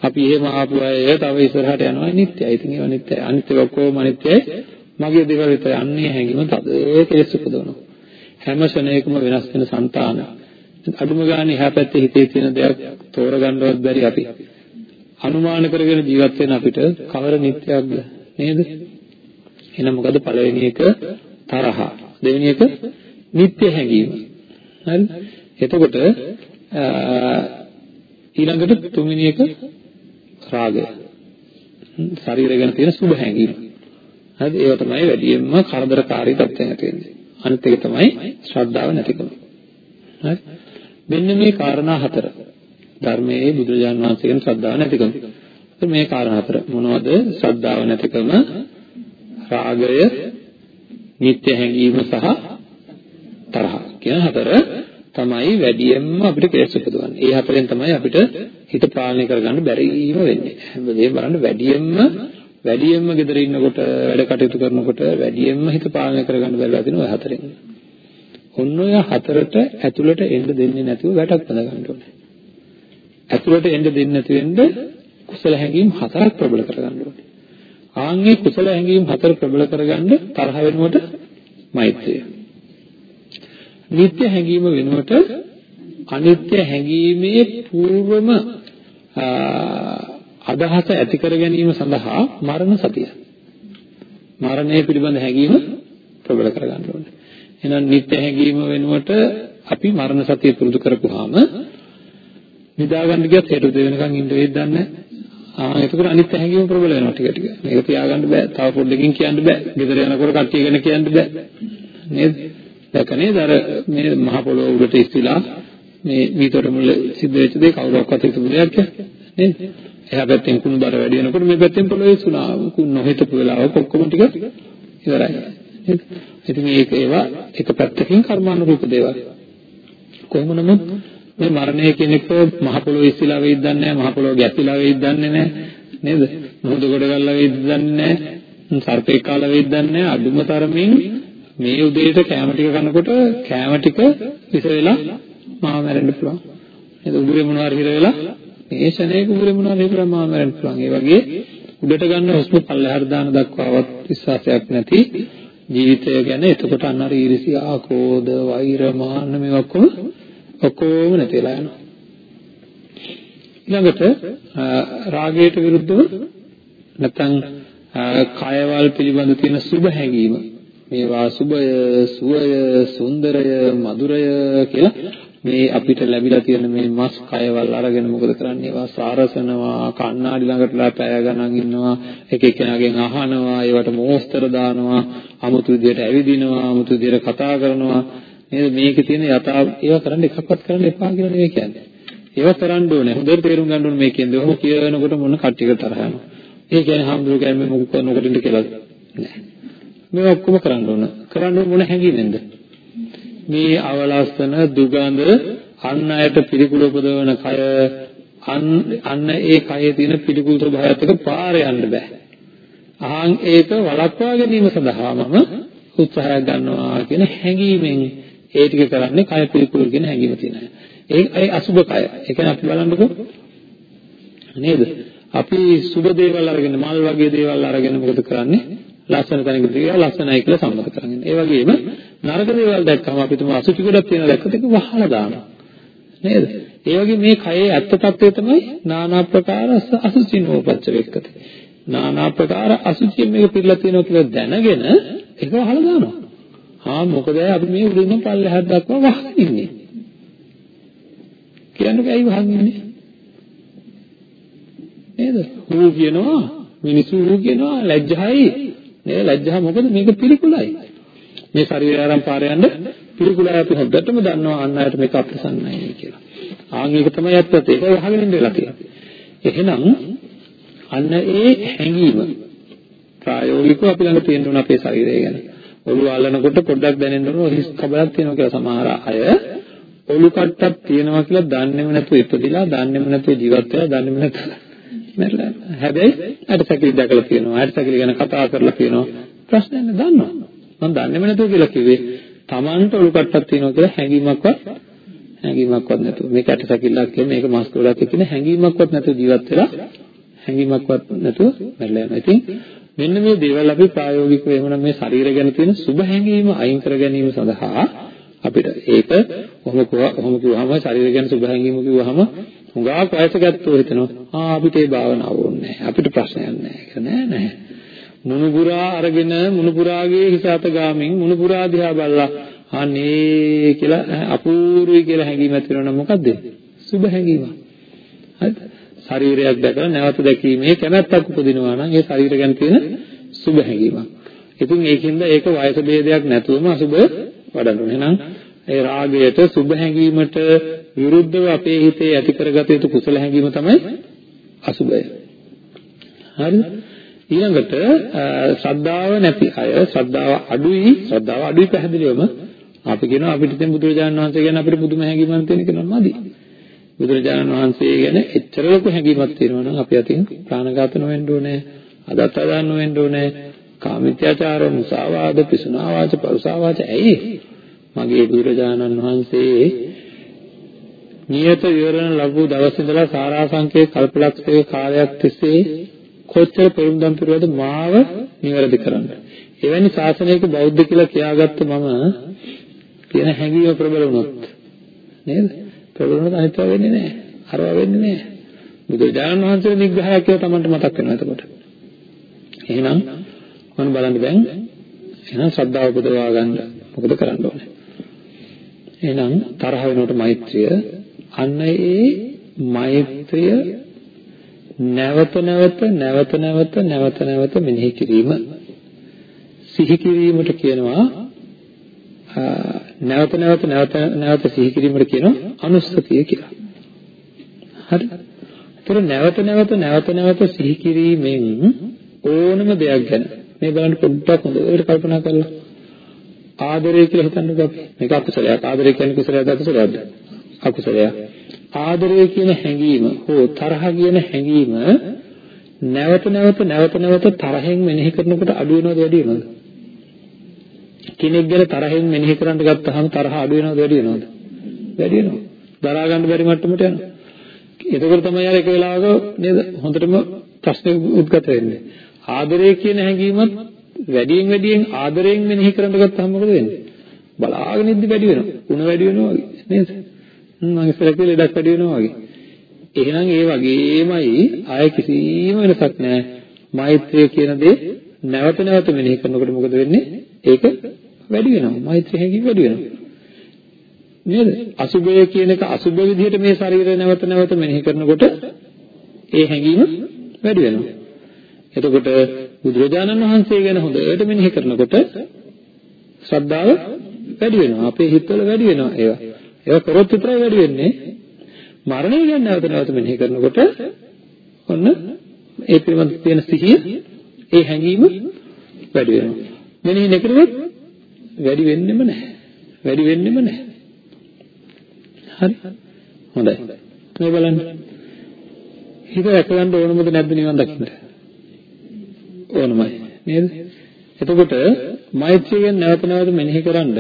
අපි එහෙම ආපු අය තව ඉස්සරහට යනවා නිත්‍යයි. ඉතින් ඒවා නිත්‍යයි. අනිත්‍ය ඔක්කොම අනිත්‍යයි. මගේ දේවල් විතරයි. අන්නේ හැඟීම තද කෙලෙස් උපදවනවා. හැම ශරණයකම වෙනස් වෙන సంతාන. අඩුම ගානේ එහා පැත්තේ හිතේ තියෙන දෙයක් තෝරගන්නවත් බැරි අපි. අනුමාන කරගෙන ජීවත් වෙන අපිට කවර නිත්‍යයක්ද නේද? එහෙනම් මොකද පළවෙනි එක තරහ. දෙවෙනි එක නිත්‍ය හැඟීම. හරි? එතකොට ඊළඟට තුන්වෙනි එක රාගය. ශරීරය ගැන තියෙන සුභ හැඟීම. හරි? ඒව තමයි වැඩියෙන්ම කරදරකාරී තත්ත්වයන් ඇති වෙන්නේ. අනිත් එක තමයි ශ්‍රද්ධාව නැතිකම. හරි? මෙන්න මේ කාරණා හතර. ධර්මයේ බුදුරජාන් වහන්සේ ගැන ශ්‍රද්ධාව නැතිකම. මේ කාරණා හතර මොනවද? ශ්‍රද්ධාව නැතිකම, රාගය, නිත්‍ය හැඟීම සහ තරහ කියන හතර තමයි වැඩියෙන්ම අපිට කෙලෙස් උපදවන්නේ. ඒ හතරෙන් තමයි අපිට හිත පාලනය කරගන්න බැරිම වෙන්නේ. හැමදේම බලන්න වැඩියෙන්ම වැඩියෙන්ම gedara ඉන්නකොට වැඩ කටයුතු කරනකොට වැඩියෙන්ම හිත පාලනය කරගන්න බැරිලා තියෙන ඔය හතරෙන්. ඔන්න ඔය හතරට ඇතුළට එන්න දෙන්නේ නැතුව වැටක් බඳ ගන්න ඕනේ. ඇතුළට එන්න දෙන්නේ නැති වෙන්න කුසල හැඟීම් හතරක් ප්‍රබල කරගන්න ඕනේ. ආන්ගේ කුසල හැඟීම් හතර ප්‍රබල කරගන්න තරහ වෙනකොට මෛත්‍රිය. නිත්‍ය හැඟීම වෙනුවට අනිත්‍ය හැඟීමේ పూర్වම අදහස ඇති කර ගැනීම සඳහා මරණ සතිය. මරණය පිළිබඳ හැඟීම ප්‍රබල කරගන්න ඕනේ. එහෙනම් නිත්‍ය හැඟීම වෙනුවට අපි මරණ සතිය පුරුදු කරපුවාම නිදා ගන්න ගියත් හෙට උදේ වෙනකන් ඉන්න වෙයිද දන්නේ නැහැ. ආ එතකොට අනිත්‍ය හැඟීම ප්‍රබල වෙනවා ටික ටික. මේක තියාගන්න බෑ. තව පොඩ්ඩකින් කියන්න බෑ. ගෙදර යනකොට කට්ටිය ගැන කියන්න බෑ. නේද? දැක නේද අර මේ මහ පොළොව උඩට ඉස්තිලා මේ මීතර මුල සිද්ධ වෙච්ච දේ කවුරක්වත් හිතපු දෙයක් නේද? එහා පැත්තෙන් කුණු බර වැඩි වෙනකොට මේ පැත්තෙන් පොළොවේ ඉස්සුනා කුණු නොහිතපු වෙලාවක ඔක්කොම ටික ඉවරයි. නේද? ඉතින් ඒක ඒවා එක පැත්තකින් කර්මානුරූප දේවල්. කොහොම නමුත් මේ මරණය කියන එක මහ පොළොවේ ඉස්සිලා වෙයිද දන්නේ නැහැ, මහ පොළොව ගැසිලා වෙයිද දන්නේ නැහැ නේද? මොහොත ගොඩ ගල්ලා වෙයිද දන්නේ නැහැ. සර්පෙක් කාලා වෙයිද දන්නේ නැහැ. අදුම තරමින් මේ උදේට කැම ටික කනකොට කැම ටික විස වෙලා මාව මැරෙන්න පුළුවන්. නේද? උගුරේ මොනවා හරි හිර වෙලා මේ ශනේක උගුරේ මොනවා හරි හිර මාව මැරෙන්න පුළුවන්. ඒ වගේ උඩට ගන්න හුස්ම පල්ලෙහාට දාන දක්වාවත් විශ්වාසයක් නැති ජීවිතය ගැන එතකොට අන්න අර ඊර්ෂියා කෝධ වෛර මාන්න මේ ඔක්කොම ඔක්කොම නැතිලා යනවා ඊළඟට රාගයට විරුද්ධව නැත්නම් කායවල් පිළිබඳ තියෙන සුභ හැඟීම මේවා සුභය සුවය සුන්දරය මధుරය කියලා මේ අපිට ලැබිලා තියෙන මේ මස් කයවල් අරගෙන මොකද කරන්නේ? ඒවා සාරසනවා, කණ්ණාඩි ළඟටලා පැය ගණන් ඉන්නවා, එක එක්කෙනාගෙන් අහනවා, ඒවට මෝස්තර දානවා, අමුතු විදියට ඇවිදිනවා, අමුතු විදියට කතා කරනවා. නේද? මේකේ තියෙන යථා ඒවා කරන්න එකක්වත් කරන්න එපා කියලා නෙවෙයි කියන්නේ. ඒවා කරන්න ඕනේ. හොඳට තේරුම් ගන්න ඕනේ මේකෙන්ද. ඔහොම කියනකොට මොන කට්ටියකට තරහ යනවා. ඒ කියන්නේ හම්බුරු කියන්නේ මොකක් නොකටින්ද කියලා නෑ. මේ ඔක්කොම කරන්න ඕන. කරන්න මොන හැංගීමෙන්ද? මේ අවලස්සන දුගඳ අන් අයට පිළිකුල උපදවන කය අන්න ඒ කයේ තියෙන පිළිකුල් ස්වභාවයත් එක්ක පාර යන්න බෑ. අහං ඒක වළක්වා ගැනීම සඳහා මම උත්සාහයක් ගන්නවා කියන හැඟීමෙන් ඒ ටික කරන්නේ කය පිළිකුල් කියන හැඟීම තියෙන අය. ඒ ඒ අසුබ කය. ඒ කියන්නේ අපි බලන්නකො නේද? අපි සුබ දේවල් අරගෙන මල් වගේ දේවල් අරගෙන මොකද කරන්නේ? ලස්සන කෙනෙක් දිහා ලස්සනයි කියලා සම්මත කරගෙන. ඒ වගේම නරක දේවල් දැක්කම අපි තුමා අසුචි ගොඩක් තියෙන දැක්කද ඒක වහලා දානවා. නේද? ඒ වගේ මේ කයේ ඇත්ත తත්වය තමයි নানা ප්‍රකාර අසුචිනෝපච්ච වෙක්කත. নানা ප්‍රකාර අසුචිය මේක පිරලා තියෙනවා කියලා දැනගෙන ඒක වහලා දානවා. ආ මොකද අපි මේ උඩින්ම පල්ලෙහාට දක්වා වහගෙන ඉන්නේ. කියන්නේ ඇයි වහගෙන ඉන්නේ? නේද? ඌ කියනවා මිනිස්සු ඌ කියනවා ලැජ්ජයි නේද? ලැජ්ජා මොකද මේක පිළිකුලයි. මේ ශරීරය ආරම් පාර යන්න පිළිකුලයි අපි හොද්දටම දන්නවා අන්න අයට මේක අප්‍රසන්නයි කියලා. ආන් ඒක තමයි ඇත්තත් ඒක වහගෙන ඉන්න වෙලා තියෙන්නේ. එහෙනම් අන්න ඒ හැඟීම ප්‍රායෝගිකව අපි ළඟ තියෙන්න ඕන අපේ ශරීරය ගැන. ඔළුව අල්ලනකොට පොඩ්ඩක් දැනෙන්න ඕන හිස් කබලක් තියෙනවා කියලා සමහර අය ඔලු කට්ටක් තියෙනවා කියලා දන්නේම නැතුව ඉපදිලා දන්නේම නැතුව ජීවත් වෙලා දන්නේම නැතුව මැරලා හැබැයි ඇටසැකිලි දැකලා තියෙනවා. ඇටසැකිලි ගැන කතා කරලා තියෙනවා. ප්‍රශ්නයක් නෑ දන්නවා. මම දන්නේම නැතුව කියලා කිව්වේ Tamanට ඔලු කට්ටක් තියෙනවා කියලා හැඟීමක්වත් හැඟීමක්වත් නැතුව. මේක ඇටසැකිල්ලක් කියන්නේ මේක මස් ගොඩක් කියන හැඟීමක්වත් නැතුව ජීවත් වෙලා හැඟීමක්වත් නැතුව මැරලා යනවා. ඉතින් මෙන්න මේ දේවල් අපි ප්‍රායෝගිකව එහෙමනම් මේ ශරීරය ගැන තියෙන සුබ හැඟීම අයින් කර ගැනීම සඳහා අපිට ඒක කොහොම කොහොම කිව්වහම ශරීරය ගැන සුබ හැඟීම කිව්වහම හුඟා වයසගත්තුෝ හිතනවා ආ අපිට ඒ භාවනාව ඕනේ අපිට ප්‍රශ්නයක් නැහැ. කියලා. නෑ නෑ. මුණුපුරා අරගෙන මුණුපුරාගේ හිස අත ගාමින් මුණුපුරා දිහා බලලා අනේ කියලා අපූර්වයි කියලා හැඟීමක් වෙනවා නම් මොකද්ද? සුබ හැඟීමක්. හරිද? ශරීරයක් දැකලා නැවත දැකීමේ කැමැත්තක් උපදිනවා නම් ඒ ශරීර ගැන තියෙන සුබ හැඟීමක්. ඉතින් ඒකින්ද ඒක වයස ભેදයක් නැතුවම අසුබ වඩන්න ඕනේ. එහෙනම් ඒ රාගයට සුබ හැඟීමට විරුද්ධව අපේ හිතේ ඇති කරගත යුතු කුසල හැඟීම තමයි අසුබය. හරිද? ඊළඟට ශ්‍රද්ධාව නැති අය ශ්‍රද්ධාව අඩුයි ශ්‍රද්ධාව අඩුයි පැහැදිලිවම අපි කියනවා අපිට දැන් බුදුරජාණන් වහන්සේ ගැන අපිට පුදුම හැඟීමක් තියෙන කෙනා මදි. බුදුරජාණන් වහන්සේ ගැන එච්චර ලොකු හැඟීමක් තියෙනවා නම් අපි අතින් ප්‍රාණඝාත නොවෙන්න ඕනේ, අදත් අදාන්න නොවෙන්න ඕනේ, කාමිත්‍යාචාර, මුසාවාද, පිසුනාවාච, පරුසාවාච ඇයි? මගේ බුදුරජාණන් වහන්සේ නියත විවරණ ලැබූ දවස් ඉඳලා සාරාංශකයේ කල්පලක්ෂයේ කාලයක් තිස්සේ කොච්චර පෙරම්දම් පිරුවද මාව නිවැරදි කරන්න. එවැනි ශාසනයක බෞද්ධ කියලා කියාගත්ත මම කියන හැඟීම ප්‍රබල වුණොත් නේද? ප්‍රබල වුණොත් අනිත් වෙන්නේ නැහැ. අරව වෙන්නේ නැහැ. බුදුරජාණන් වහන්සේ නිග්‍රහයක් කියලා Tamanට මතක් වෙනවා එතකොට. එහෙනම් මොන බලන්න දැන් එහෙනම් ශ්‍රද්ධාව උපදවා ගන්න මොකද කරන්න ඕනේ? එහෙනම් තරහ වෙනකොට මෛත්‍රිය අන්න ඒ මෛත්‍රිය නැවත නැවත නැවත නැවත නැවත නැවත මෙනෙහි කිරීම සිහි කිරීමට කියනවා නැවත නැවත නැවත නැවත සිහි කිරීමට කියනවා අනුස්සතිය කියලා. හරි. ඒතර නැවත නැවත නැවත නැවත සිහි කිරීමෙන් ඕනම දෙයක් ගැන මේ බලන්න පොඩ්ඩක් හොඳට කල්පනා කරලා ආදරය කියලා හිතන්නකෝ අපි. මේක අකුසලයක්. ආදරය කියන්නේ කුසලයක්ද අකුසලයක්ද? අකුසලයක්. ආදරය කියන හැඟීම හෝ තරහ කියන හැඟීම නැවත නැවත නැවත නැවත තරහෙන් මෙනෙහි කරනකොට අඩු වෙනවද වැඩි වෙනවද? කෙනෙක් ගැන තරහෙන් මෙනෙහි කරන්න ගත්තාම තරහ අඩු වෙනවද වැඩි වෙනවද? වැඩි වෙනවා. දරා ගන්න බැරි මට්ටමට යනවා. එතකොට තමයි අර එක වෙලාවක නේද හොඳටම ප්‍රශ්නේ උද්ගත වෙන්නේ. ආදරය කියන හැඟීමත් වැඩියෙන් වැඩියෙන් ආදරයෙන් මෙනෙහි කරන්න ගත්තාම මොකද වෙන්නේ? බලාගෙන ඉද්දි වැඩි වෙනවා. උණ වැඩි වෙනවා වගේ නේද? මම ඉස්සර කියලා ලඩක් වැඩි වෙනවා වගේ. එහෙනම් ඒ වගේමයි ආය කිසිම වෙනසක් නැහැ. මෛත්‍රිය කියන දේ නැවත නැවත මෙනෙහි කරනකොට මොකද වෙන්නේ? ඒක වැඩි වෙනවා. මෛත්‍රිය හැකියි වැඩි වෙනවා. නේද? අසුබය කියන එක අසුබ විදිහට මේ ශරීරය නැවත නැවත මෙනෙහි කරනකොට ඒ හැඟීම වැඩි වෙනවා. එතකොට බුදුරජාණන් වහන්සේ ගැන හොඳට මෙනෙහි කරනකොට ශ්‍රද්ධාව වැඩි වෙනවා. අපේ හිතවල වැඩි වෙනවා ඒවා. ඒවා කරොත් විතරයි වැඩි වෙන්නේ. මරණය ගැන නැවත නැවත මෙනෙහි කරනකොට ඔන්න ඒ පිළිබඳ තියෙන සිහිය ඒ හැඟීම වැඩි වෙනවා. මෙනෙහි නොකරුවොත් වැඩි වෙන්නෙම නැහැ. වැඩි වෙන්නෙම නැහැ. හරි. හොඳයි. මේ බලන්න. හිත රැකගන්න ඕනමද නැද්ද නිවන් දකින්න? ඕනමයි. නේද? එතකොට මෛත්‍රියෙන් නැවත නැවත මෙනෙහි කරන්ඩ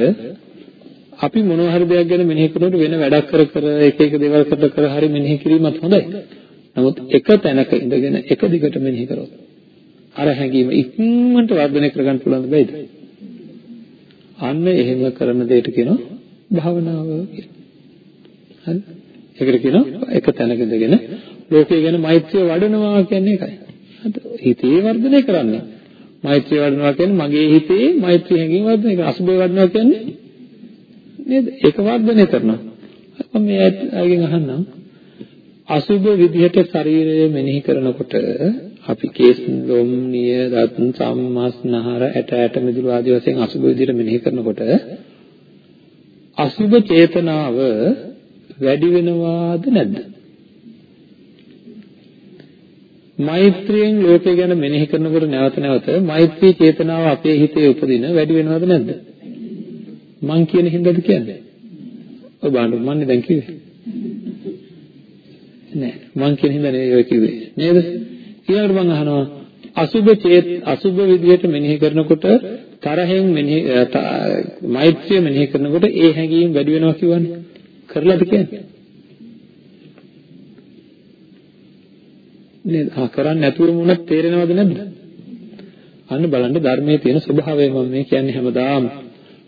අපි මොනවා හරි දෙයක් ගැන මෙනෙහි කරනකොට වෙන වැඩක් කර කර එක එක දේවල් කර කර හරි මෙනෙහි කිරීමත් හොඳයි. නමුත් එක තැනක ඉඳගෙන එක දිගට මෙනෙහි කරොත් අර හැඟීම ඉක්මනට වර්ධනය කරගන්න පුළුවන් බෑද? අන්න එහෙම කරන දෙයට කියනවා භාවනාව කියලා. හරි? ඒකට කියනවා එක තැනක ඉඳගෙන ලෝකය ගැන මෛත්‍රිය වඩනවා කියන්නේ ඒකයි. හිතේ වර්ධනය කරන්නේ. මෛත්‍රිය වඩනවා කියන්නේ මගේ හිතේ මෛත්‍රී හැඟීම් වර්ධනය කරන අසුබය වඩනවා කියන්නේ නේද? ඒක වර්ධනය කරනවා. මම මේ අයගෙන් අහන්නම්. අසුබ විදිහට ශරීරය මෙනෙහි කරනකොට අපි කේස් ලොම් නිය දත් සම්මස්නහර ඇට ඇට මිදුළු ආදී වශයෙන් අසුබ විදිහට මෙනෙහි කරනකොට අසුබ චේතනාව වැඩි වෙනවාද නැද්ද? මෛත්‍රියෙන් ලෝකය ගැන මෙනෙහි කරනකොට නැවත නැවත මෛත්‍රී චේතනාව අපේ හිතේ උපදින වැඩි වෙනවද නැද්ද? මං කියන හින්දාද කියන්නේ? ඔය බලන්න මන්නේ දැන් කිව්වේ. නෑ මං කියන හින්දා නෙවෙයි ඔය කිව්වේ. නේද? ඊළඟට මං අහනවා අසුබ චේත අසුබ විදියට මෙනෙහි කරනකොට තරහෙන් මෙනෙහි මෛත්‍රිය මෙනෙහි කරනකොට ඒ හැඟීම් වැඩි වෙනවා කියවනේ. කරලාද කියන්නේ? නේද? ආ කරන්නේ නැතුවම උනත් තේරෙනවද නැද්ද? අන්න බලන්න ධර්මයේ තියෙන ස්වභාවය මම මේ කියන්නේ හැමදාම.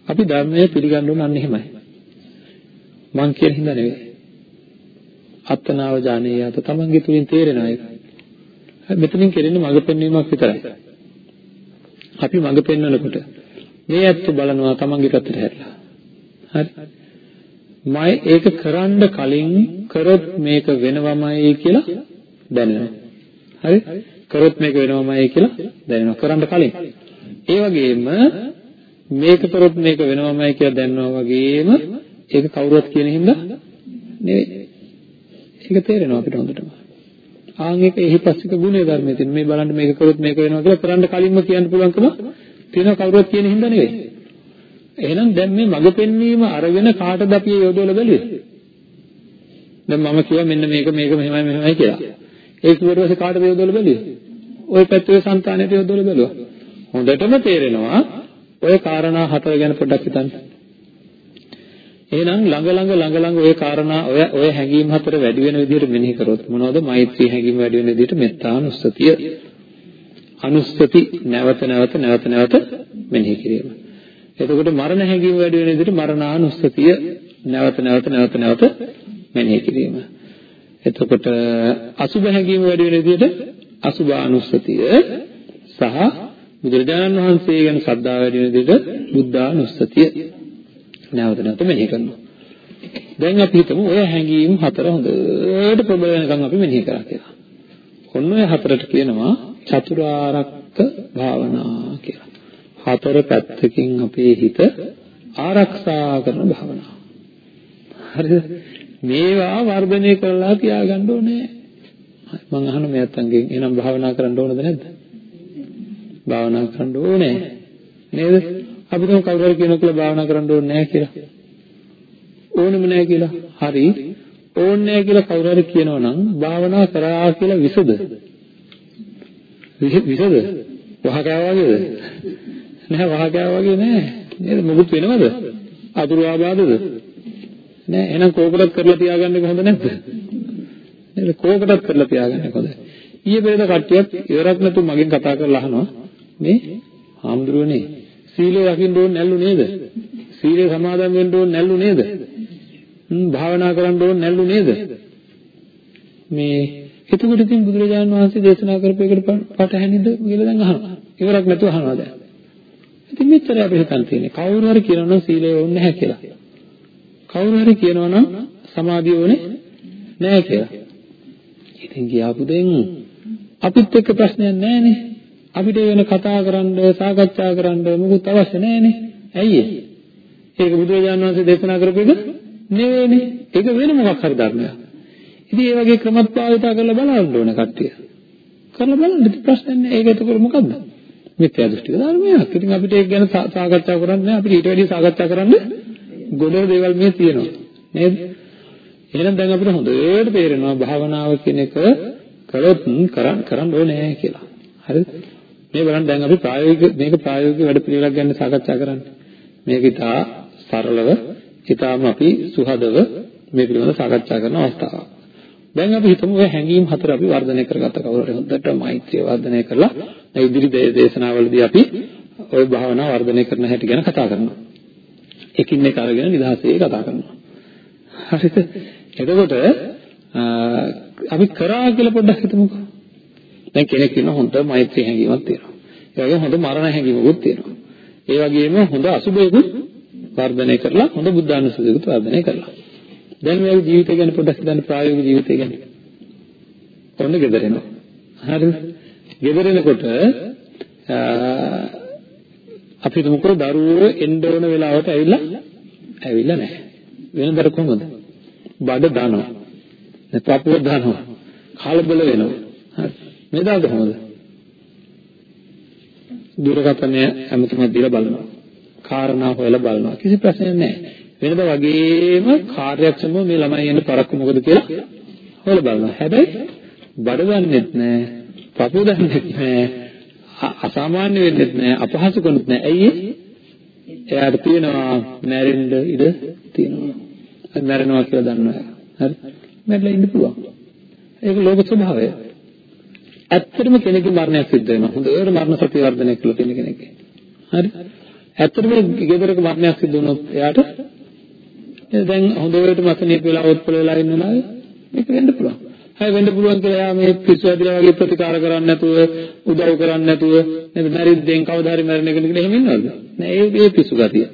අපි ධර්මය පිළිගන්න ඕන අන්න එහෙමයි. මං කියන හින්දා නෙවෙයි. අත්තනාව ජානේ යත තමන්ගේ තුලින් තේරෙන එක. මෙතනින් කෙරෙන්නේ මඟ පෙන්වීමක් විතරයි. අපි මඟ පෙන්වනකොට මේ ඇත්ත බලනවා තමන්ගේ පැත්තට හැරිලා. හරි. මම ඒක කරන්න කලින් කරොත් මේක වෙනවමයි කියලා දැනෙනවා. හරි? කරොත් මේක වෙනවමයි කියලා දැනෙනවා. කරන්න කලින්. ඒ වගේම මේක කරොත් මේක වෙනවමයි කියලා දැනනවා වගේම ඒක කවුරුත් කියන හින්දා නෙවෙයි. ඒක තේරෙනවා අපිට හොඳටම. ආන් එක එහි පස්සික ගුණය ධර්මයේ තියෙන මේ බලන්න මේක කරොත් මේක වෙනවා කියලා කරන්න කලින්ම කියන්න පුළුවන්කම තියෙන කවුරුත් කියන හින්දා නෙවෙයි. එහෙනම් දැන් මේ මඟ පෙන්වීම අරගෙන කාටද අපි යොදවලා බැලුවේ? දැන් මම කිව්වා මෙන්න මේක මේක මෙහෙමයි මෙහෙමයි කියලා. ඒක ඊට පස්සේ කාටද යොදවල බැලුවේ? ওই පැත්තේ సంతානෙට යොදවල බැලුවා. හොඳටම තේරෙනවා ওই කාරණා හතර ගැන පොඩ්ඩක් හිතන්න. එහෙනම් ළඟ ළඟ ළඟ ළඟ ওই කාරණා ඔය ඔය හැඟීම් හතර වැඩි වෙන විදිහට මෙනෙහි කරොත් මොනවද? මෛත්‍රී හැඟීම් වැඩි වෙන විදිහට මෙත්තානුස්සතිය අනුස්සති නැවත නැවත නැවත නැවත මෙනෙහි කිරීම. එතකොට මරණ හැඟීම් වැඩි වෙන විදිහට මරණානුස්සතිය නැවත නැවත නැවත නැවත මෙනෙහි කිරීම. එතකොට අසුභ හැඟීම වැඩි වෙන විදිහට අසුභානුස්සතිය සහ බුදුරජාණන් වහන්සේ ගැන ශ්‍රද්ධාව වැඩි වෙන විදිහට බුද්ධානුස්සතිය නැවත නැවත මෙනෙහි කරනවා. දැන් අපි හිතමු ඔය හැඟීම් හතර හොඳට ප්‍රබල වෙනකන් අපි මෙනෙහි කරා කියලා. ඔන්න ඔය හතරට කියනවා චතුරාර්යක භාවනා කියලා. හතර පැත්තකින් අපේ හිත ආරක්ෂා කරන භාවනාව. හරිද? මේවා වර්ධනය කරලා තියාගන්න ඕනේ. මම අහන මේ අතංගෙන් එහෙනම් භාවනා කරන්න ඕනද නැද්ද? භාවනා කරන්න ඕනේ. නේද? අපි කොහොම කවුරු හරි කියනවා කියලා භාවනා කරන්න ඕනේ නැහැ කියලා. ඕනෙම නැහැ කියලා. හරි. ඕනේ නැහැ කියලා කවුරු හරි කියනවා නම් භාවනා කරා කියලා විසද? විසද? වහකෑවා වගේද? නෑ වහකෑවා වගේ නෑ. නේද? මොකුත් වෙනවද? අතුරු ආබාධද? නෑ එහෙනම් කෝකටත් කරලා තියාගන්න එක හොඳ නැද්ද? නේද? කෝකටත් කරලා තියාගන්න එක හොඳයි. ඊයේ පෙරේද කට්ටියක් ඉවරක් නැතු මගෙන් කතා කරලා අහනවා මේ හාමුදුරුවනේ සීලය රකින්න ඕනේ නැල්ලු නේද? සීලය සමාදන් වෙන්න ඕනේ නැල්ලු නේද? හ්ම් භාවනා කරන්න ඕනේ නැල්ලු නේද? මේ එතකොට ඉතින් බුදුරජාණන් වහන්සේ දේශනා කරපු එකට පටහැනිද කියලා දැන් අහනවා. ඉවරක් නැතුව අහනවා දැන්. ඉතින් මෙච්චර අපි හිතන් තියෙන්නේ කවුරු හරි කියනවා නම් සීලය ඕනේ නැහැ කියලා. කවුරු හරි කියනවා නම් සමාධිය ඕනේ නැහැ කියලා. ඉතින් ගියාපු දෙන් අපිත් එක්ක ප්‍රශ්නයක් නැහැනේ. අපිට වෙන කතා කරන්න, සාකච්ඡා කරන්න මොකුත් අවශ්‍ය නැහැනේ. ඇයි ඒ? ඒක බුදුරජාණන් වහන්සේ දේශනා කරපු එක නෙවෙයිනේ. ඒක වෙන මොකක් හරි ධර්මයක්. ඉතින් ඒ වගේ ක්‍රමත් භාවිතා කරලා බලන්න ඕන කට්ටිය. කරලා බලන්න ප්‍රශ්නයක් නැහැ. ඒක එතකොට මොකද්ද? මිත්‍යා දෘෂ්ටික ධර්මයක්. ඉතින් අපිට ඒක ගැන සාකච්ඡා කරන්න නෑ. අපිට ඊට වැඩිය සාකච්ඡා කරන්න ගොඩ දේවල් මේ තියෙනවා. නේද? එහෙනම් දැන් අපිට හොඳට තේරෙනවා භාවනාව කියන එක කළොත් කරන්න කරන්න ඕනේ කියලා. හරිද? මේ බලන්න දැන් අපි ප්‍රායෝගික මේක ප්‍රායෝගික වැඩ පිළිවෙලක් ගැන සාකච්ඡා කරන්නේ. මේක ඉතා සරලව, ඉතාම අපි සුහදව මේ පිළිබඳව සාකච්ඡා කරන අවස්ථාවක්. දැන් අපි හිතමු ඔය හැඟීම් හතර අපි වර්ධනය කරගත්ත කවුරු හරි හොඳට මෛත්‍රිය වර්ධනය කරලා ඉදිරි දේශනාවලදී අපි ওই භාවනාව වර්ධනය කරන හැටි ගැන කතා කරනවා. එකින් එක අරගෙන නිදහසේ කතා කරනවා. හරිද? එතකොට අපි කරා කියලා පොඩ්ඩක් හිතමුකෝ. දැන් කෙනෙක් ඉන්න හොඳ මෛත්‍රී හැඟීමක් තියෙනවා. ඒ වගේම හොඳ මරණ හැඟීමකුත් තියෙනවා. ඒ වගේම හොඳ අසුබයකුත් වර්ධනය කරලා හොඳ බුද්ධානුස්සතියකුත් වර්ධනය කරලා. දැන් මේ ජීවිතය ගැන පොඩ්ඩක් හිතන්න ප්‍රායෝගික ජීවිතය ගැන. ඔන්න ගෙදරෙනවා. හරිද? ගෙදරෙනකොට අපි හිතමුකෝ දරුවෝ එන්න ඕන වෙලාවට ඇවිල්ලා ඇවිල්ලා නැහැ. වෙනදට කොහොමද? බඩ දානවා. නැත්නම් අපුව දානවා. කලබල වෙනවා. හරි. මේ දාද කොහොමද? දුරකථනය ඇමතුමක් දීලා බලනවා. කාරණා හොයලා බලනවා. කිසි ප්‍රශ්නයක් නැහැ. වෙනද වගේම කාර්යක්ෂමව මේ ළමයි එන්න පරක්කු මොකද කියලා හොයලා බලනවා. හැබැයි බඩ දන්නෙත් නැහැ. පපුව දන්නෙත් නැහැ. අසාමාන්‍ය වෙන්නෙත් නැහැ. අපහසු කරනෙත් නැහැ. ඇයි එයාට තියෙනවා මැරෙන්න ඉඩ තියෙනවා. මැරෙනවා කියලා දන්නවා. හරි. මැරලා ඉන්න පුළුවන්. ඒක ලෝක ස්වභාවය. ඇත්තටම කෙනෙකුගේ මරණයක් සිද්ධ වෙනවා. හොඳට මරණ සතිය වර්ධනය කරලා තියෙන කෙනෙක්ගේ. හරි. ඇත්තටම ගෙදරක මරණයක් සිද්ධ වුණොත් එයාට දැන් හොඳට මතනිය වෙලා ඔත්පල වෙලා ඉන්නවා මේක වෙන්න පුළුවන්. හැබැයි වෙන්න පුළුවන් කියලා එයා මේ පිස්සු ඇදලා වගේ ප්‍රතිකාර කරන්නේ නැතුව උදව් කරන්නේ නැතුව නේද මැරිද්දෙන් කවදා හරි මැරෙන කෙනෙක් කියලා එහෙම ඉන්නවද? නෑ ඒ ඒ පිස්සු ගතිය.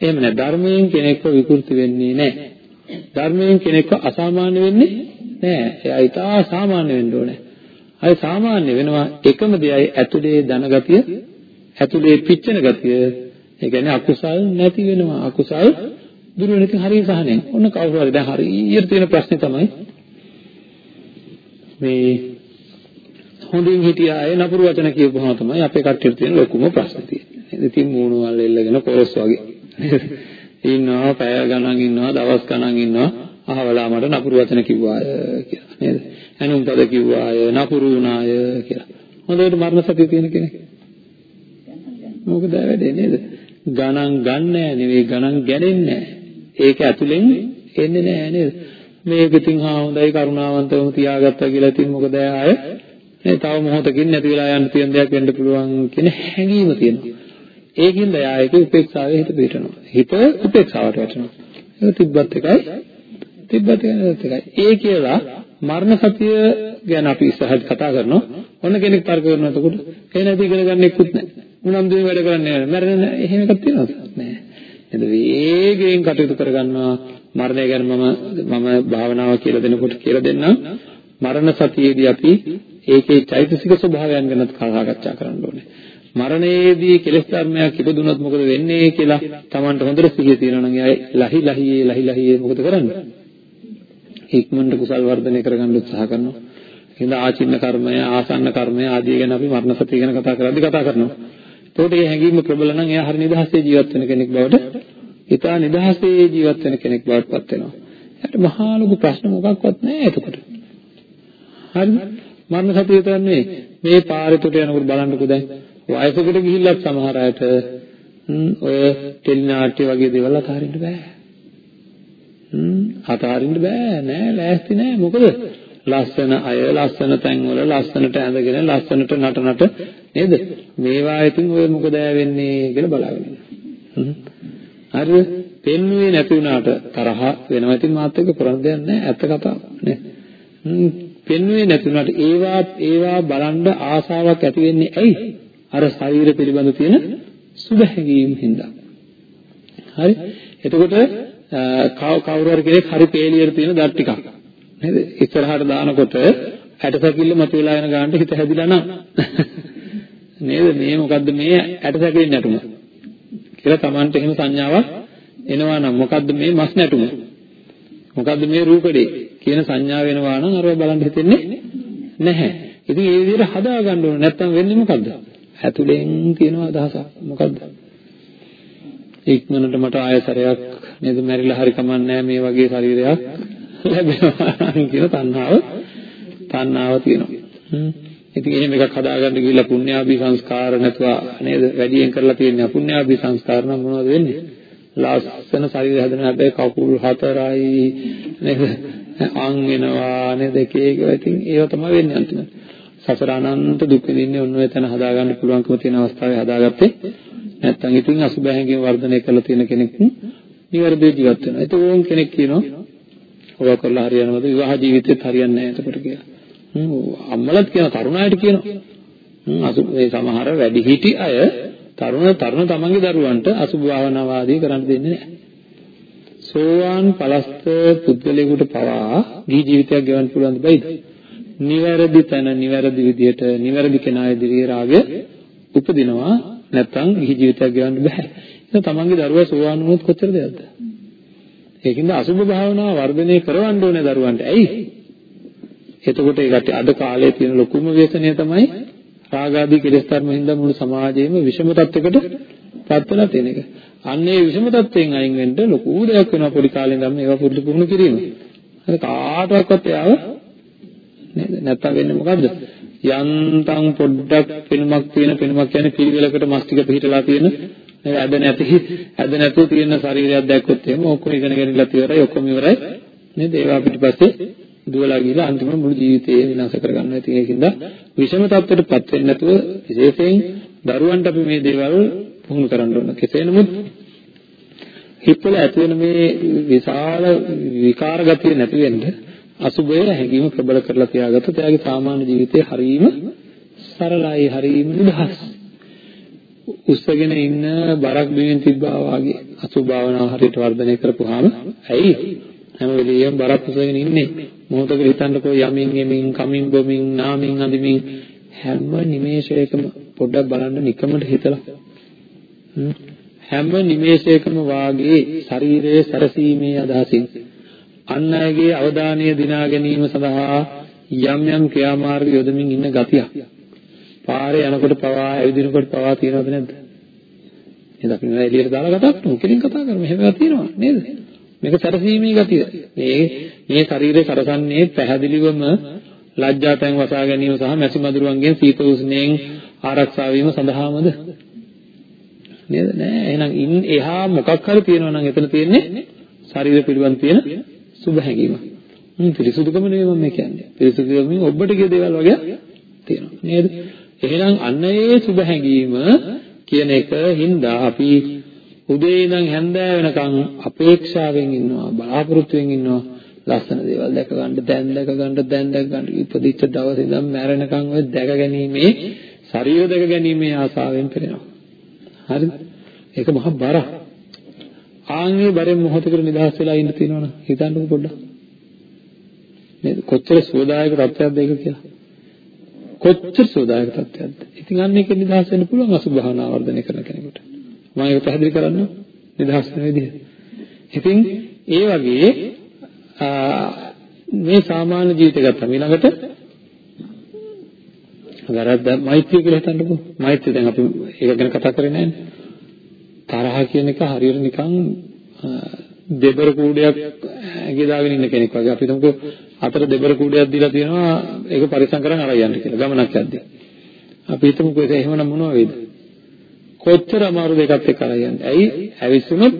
එහෙම නෑ ධර්මයෙන් කෙනෙක්ව විකෘති වෙන්නේ නෑ. ධර්මයෙන් කෙනෙක්ව අසාමාන්‍ය වෙන්නේ නෑ. එයා ඊටා සාමාන්‍ය වෙන්න ඕනේ. අය සාමාන්‍ය වෙනවා එකම දෙයයි ඇතුලේ ධනගතිය ඇතුලේ පිච්චෙන ගතිය ඒ කියන්නේ අකුසල් නැති වෙනවා අකුසල් දුර වෙන ඉතින් හරිය සහනෙන් ඔන්න කවුරු හරි දැන් හරියට තියෙන ප්‍රශ්නේ තමයි මේ හොඳින් හිටිය අය නපුරු වචන කියපුවම තමයි අපේ කට්ටියට තියෙන ලොකුම ප්‍රශ්නේ තියෙන්නේ. ඉතින් මූණවල් එල්ලගෙන පොරොස් වගේ. ඉන්නවා පැය ගණන් ඉන්නවා දවස් ගණන් ඉන්නවා අහවලා මට නපුරු වචන කිව්වාය කියලා නේද? ඇනුම් පද කිව්වාය නපුරු වුණාය කියලා. හොඳට මරණ සතිය තියෙන කෙනෙක්. මොකද වැඩේ නේද? ගණන් ගන්නෑ නෙවෙයි ගණන් ගැනෙන්නේ ඒක ඇතුලෙන් එන්නේ නෑ නේද? මේක ඉතින් හා හොඳයි කරුණාවන්තවම තියාගත්තා කියලා ඉතින් මොකද ආය මේ තව මොහොතකින් නැති වෙලා යන්න තියෙන දෙයක් වෙන්න පුළුවන් කියන හැඟීම තියෙනවා. ඒකින්ද යායක උපේක්ෂාවේ හිත පිටනවා. හිත උපේක්ෂාවට වැටෙනවා. ඒක තිබ්බත් එකයි තිබ්බත් එකයි. ඒ කියලා මරණ සතිය ගැන අපි ඉස්සරහට කතා කරනවා. ඔන්න කෙනෙක් තර්ක කරනවා එතකොට ඒ නැති ඉගෙන ගන්න එක්කුත් නැහැ. උනන්දුවෙන් වැඩ කරන්නේ නැහැ. මැරෙන එහෙම එකක් තියෙනවද? නැහැ. නේද? වේගයෙන් කටයුතු කරගන්නවා. මරණය ගැන මම මම භාවනාව කියලා දෙනකොට කියලා දෙන්නම්. මරණ සතියේදී අපි ඒකේ චෛතසික ස්වභාවයන් ගැන කතා කරන්න ඕනේ. මරණයේදී කෙලෙස් ධර්මයක් ඉපදුනොත් මොකද වෙන්නේ කියලා Tamanට හොඳට සිහිය තියෙනවා නම් එයා ලහි ලහියේ ලහි ලහියේ මොකද කරන්නේ? ඉක්මනට කුසල් වර්ධනය කරගන්න උත්සාහ කරනවා. එහෙනම් ආචින්න කර්මය, ආසන්න කර්මය ආදී ගැන අපි මරණ සතිය ගැන කතා කරද්දී කතා කරනවා. එතකොට මේ හැඟීම ප්‍රබල නම් එයා හරි නිදහසේ ජීවත් වෙන කෙනෙක් බවට ඉතා නිදහසේ ජීවත් වෙන කෙනෙක් බවට පත් වෙනවා. එයාට මහා ලොකු ප්‍රශ්න මොකක්වත් නැහැ එතකොට. හරිද? මරණ සතිය විතරක් නෙවෙයි. මේ පාරේ තුට යනකොට බලන්නකෝ දැන් වයසකට ගිහිල්ලත් සමහර අයට ඔය ටෙලි නාට්‍ය වගේ දේවල් අතහරින්න බෑ. හ්ම් අතහරින්න බෑ නෑ ලෑස්ති නෑ මොකද ලස්සන අය ලස්සන තැන්වල ලස්සනට ඇඳගෙන ලස්සනට නටනට නේද මේවා ඉතින් ඔය මොකද වෙන්නේ කියලා බලාගෙන ඉන්නවා හරිද පෙන්වුවේ නැති වුණාට තරහ වෙනවා. ඉතින් මාත් එක්ක කරන්න දෙයක් නැහැ. ඇත්ත කතාව නේ. පෙන්වුවේ නැති වුණාට ඒවා ඒවා බලන්න ආසාවක් ඇති වෙන්නේ ඇයි? අර ශරීර පිළිබඳ තියෙන සුබ හැඟීම් හින්දා. හරි. එතකොට කවුරු හරි කෙනෙක් හරි පේලියට තියෙන දත් ටිකක්. නේද? ඉස්සරහට දානකොට ඇටසැකිල්ල මතුවලා යන ගානට හිත හැදිලා නම්. නේද? මේ මොකද්ද? මේ ඇටසැකිල්ල නැටුම. කියලා Tamanට එහෙම සංඥාවක් එනවා නම් මොකද්ද මේ මස් නැටුම? මොකද්ද මේ රූකඩේ කියන සංඥාව වෙනවා නම් අරව බලන්න හිතෙන්නේ නැහැ. ඉතින් ඒ විදිහට හදා ගන්න ඕනේ. නැත්තම් වෙන්නේ මොකද්ද? ඇතුලෙන් තියෙන අදහසක් මොකද්ද? ඉක්මනට මට ආයතරයක් නේද මැරිලා හරි කමන්නේ මේ වගේ ශරීරයක් ලැබෙනවා කියන තණ්හාව. තණ්හාව තියෙනවා. ඉතින් එහෙම එකක් හදාගන්න ගිහිල්ලා පුණ්‍යාභි සංස්කාර නැතුව නේද වැඩියෙන් කරලා තියෙන්නේ අපුණ්‍යාභි සංස්කාර නම් මොනවද වෙන්නේ? ලස්සන ශරීරය හදන හැබැයි කකුල් හතරයි නේද? අං වෙනවා නේද? එක එක ඉතින් ඒව තමයි වෙන්නේ අන්තිමට. සසර අනන්ත දුක් විඳින්නේ ඔන්න ඔය තැන හදාගන්න පුළුවන්කම තියෙන අවස්ථාවේ හදාගත්තේ නැත්නම් ඉතින් අසුබැහැගෙන් වර්ධනය කරලා තියෙන කෙනෙක් නිවැරදිව ජීවත් වෙනවා. ඒක ඕන් කෙනෙක් කියනවා ඔය කරලා හරියනවද විවාහ ජීවිතේත් හරියන්නේ නැහැ එතකොට කියලා. හ්ම් අම්මලත් කියන තරුණායට කියනවා. හ්ම් අසු මේ සමහර වැඩිහිටි අය තරුණ තරුණ තමන්ගේ දරුවන්ට අසුභ භාවනාවාදී කරන්න දෙන්නේ නැහැ. සෝවාන් පලස්ත පුද්ගලයෙකුට පවා ගිහි ජීවිතයක් ගෙවන්න පුළුවන් දෙයිද? නිවැරදි තැන නිවැරදි විදියට නිවැරදි කෙනා ඉදිරියේ රාගය උපදිනවා නැත්නම් ගිහි ජීවිතයක් ගෙවන්න බෑ. ඒක තමන්ගේ දරුවා සෝවාන් වුණොත් කොච්චර දෙයක්ද? ඒකින්ද අසුභ භාවනාව වර්ධනය කරවන්න ඕනේ දරුවන්ට. ඇයි? එතකොට ඒකට අද කාලේ තියෙන ලොකුම ව්‍යසනය තමයි රාගාදී කෙලෙස් ධර්ම හින්දා මුළු සමාජයේම විෂම තත්යකට පත් වෙලා තියෙන එක. අන්න ඒ විෂම තත්යෙන් අයින් වෙන්න ලොකු දෙයක් වෙනවා පොඩි කාලේ ඉඳන්ම ඒවා පුරුදු පුහුණු කිරීම. හරි කාටවත් එයාව නේද? නැත්තම් වෙන්නේ මොකද්ද? යන්තම් පොඩ්ඩක් පෙනුමක් තියෙන පෙනුමක් කියන්නේ පිළිවෙලකට මස් ටික පිටලා තියෙන ඇද නැති ඇද නැතුව තියෙන ශරීරයක් දැක්කොත් එහෙම ඔක්කොම ඉගෙන ගන්නලා ඉවරයි ඔක්කොම ඉවරයි නේද ඒවා පිටිපස්සේ දුවලා ගිහලා අන්තිම මුළු ජීවිතේ විනාශ කරගන්නවා ඉතින් ඒකින්ද විෂම තත්ත්වයටපත් වෙන්නේ නැතුව විශේෂයෙන් දරුවන්ට අපි මේ දේවල් පුහුණු කරන්න ඕන. කෙසේ නමුත් හිතවල ඇති වෙන මේ විශාල විකාර ගතිය නැති වෙන්න අසුබය හැඟීම ප්‍රබල කරලා තියාගත්තොත් එයාගේ සාමාන්‍ය ජීවිතේ හරීම සරලයි හරීම නිදහස්. උස්සගෙන ඉන්න බරක් බිමින් තිබ්බා වාගේ අසු භාවනාව හරියට වර්ධනය කරපුවාම ඇයි? හැම වෙලෙම බරක් උස්සගෙන ඉන්නේ මොහොතක හිතන්නකෝ යමින් යමින් කමින් බොමින් නාමින් අඳිමින් හැම නිමේෂයකම පොඩ්ඩක් බලන්න නිකමට හිතලා හැම නිමේෂයකම වාගේ ශරීරයේ සැරසීමේ අදහසින් අන් අයගේ අවධානය දිනා ගැනීම සඳහා යම් යම් ක්‍රියාමාර්ග යොදමින් ඉන්න ගතියක් පාරේ යනකොට පවා ඇවිදිනකොට පවා තියෙනවද නැද්ද? නේද අපි මේ එළියට දාලා කතා කරමු. කෙලින් කතා කරමු. එහෙම ඒවා තියෙනවා නේද? මේක සැරසීමේ ගතිය. මේ මේ ශරීරය සරසන්නේ පැහැදිලිවම ලැජ්ජාතෙන් වසා ගැනීම සහ මැසි මදුරුවන්ගෙන් සීත උෂ්ණයෙන් ආරක්ෂා වීම සඳහාමද? නේද? නෑ. එහෙනම් ඉන් එහා මොකක් හරි තියෙනවා නම් එතන තියෙන්නේ ශරීර පිළිබඳ තියෙන සුබ හැඟීම. හ්ම් පිරිසුදුකම නෙවෙයි මම කියන්නේ. පිරිසුදුකමින් ඔබට කිය දේවල් වගේ තියෙනවා. නේද? එහෙනම් අන්න ඒ සුබ හැඟීම කියන එක හින්දා අපි උදේ ඉඳන් හැන්දෑව වෙනකන් අපේක්ෂාවෙන් ඉන්නවා බලාපොරොත්තුවෙන් ඉන්නවා. ලස්සන දේවල් දැක ගන්න දැන් දැක ගන්න දැන් දැක ගන්න. ඉපදිච්ච දවසේ ඉඳන් මැරෙනකන් ඔය දැක ගැනීමේ ශරීර දැක ගැනීමේ ආසාවෙන් පෙළෙනවා. හරිද ඒක මහා බරක්. ආන්ගේ බරෙන් මොහොතකට නිදහස් වෙලා ඉන්න තියෙනවනේ හිතන්නකෝ පොඩ්ඩක්. නේද? කොච්චර සෝදායක තත්ත්වයක්ද ඒක කියලා. කොච්චර සෝදායක තත්ත්වයක්ද? ඉතින් අන්න ඒක නිදහස් වෙන්න පුළුවන් අසුභ භාවනා වර්ධනය කරන කෙනෙකුට. මම ඒක පැහැදිලි කරන්න නිදහස් වෙන විදිහ. ඉතින් ඒ වගේ මේ සාමාන්‍ය ජීවිත ගත්තා ඊළඟට වැරද්ද මෛත්‍රිය කියලා හිතන්නකෝ. මෛත්‍රිය දැන් අපි ඒක ගැන කතා කරේ නැහැ තරහ කියන එක හරියට නිකන් දෙබර කූඩයක් ඇඟේ දාගෙන ඉන්න කෙනෙක් වගේ. අපි හිතමුකෝ අතට දෙබර කූඩයක් දීලා තියෙනවා ඒක පරිස්සම් කරන් අරන් යන්න කියලා ගමනක් යද්දී. අපි හිතමුකෝ ඒක එහෙමනම් මොනව වේද? කොච්චර අමාරු දෙකක් එක්ක අරන් යන්නේ. ඇයි? ඇවිස්සුනොත්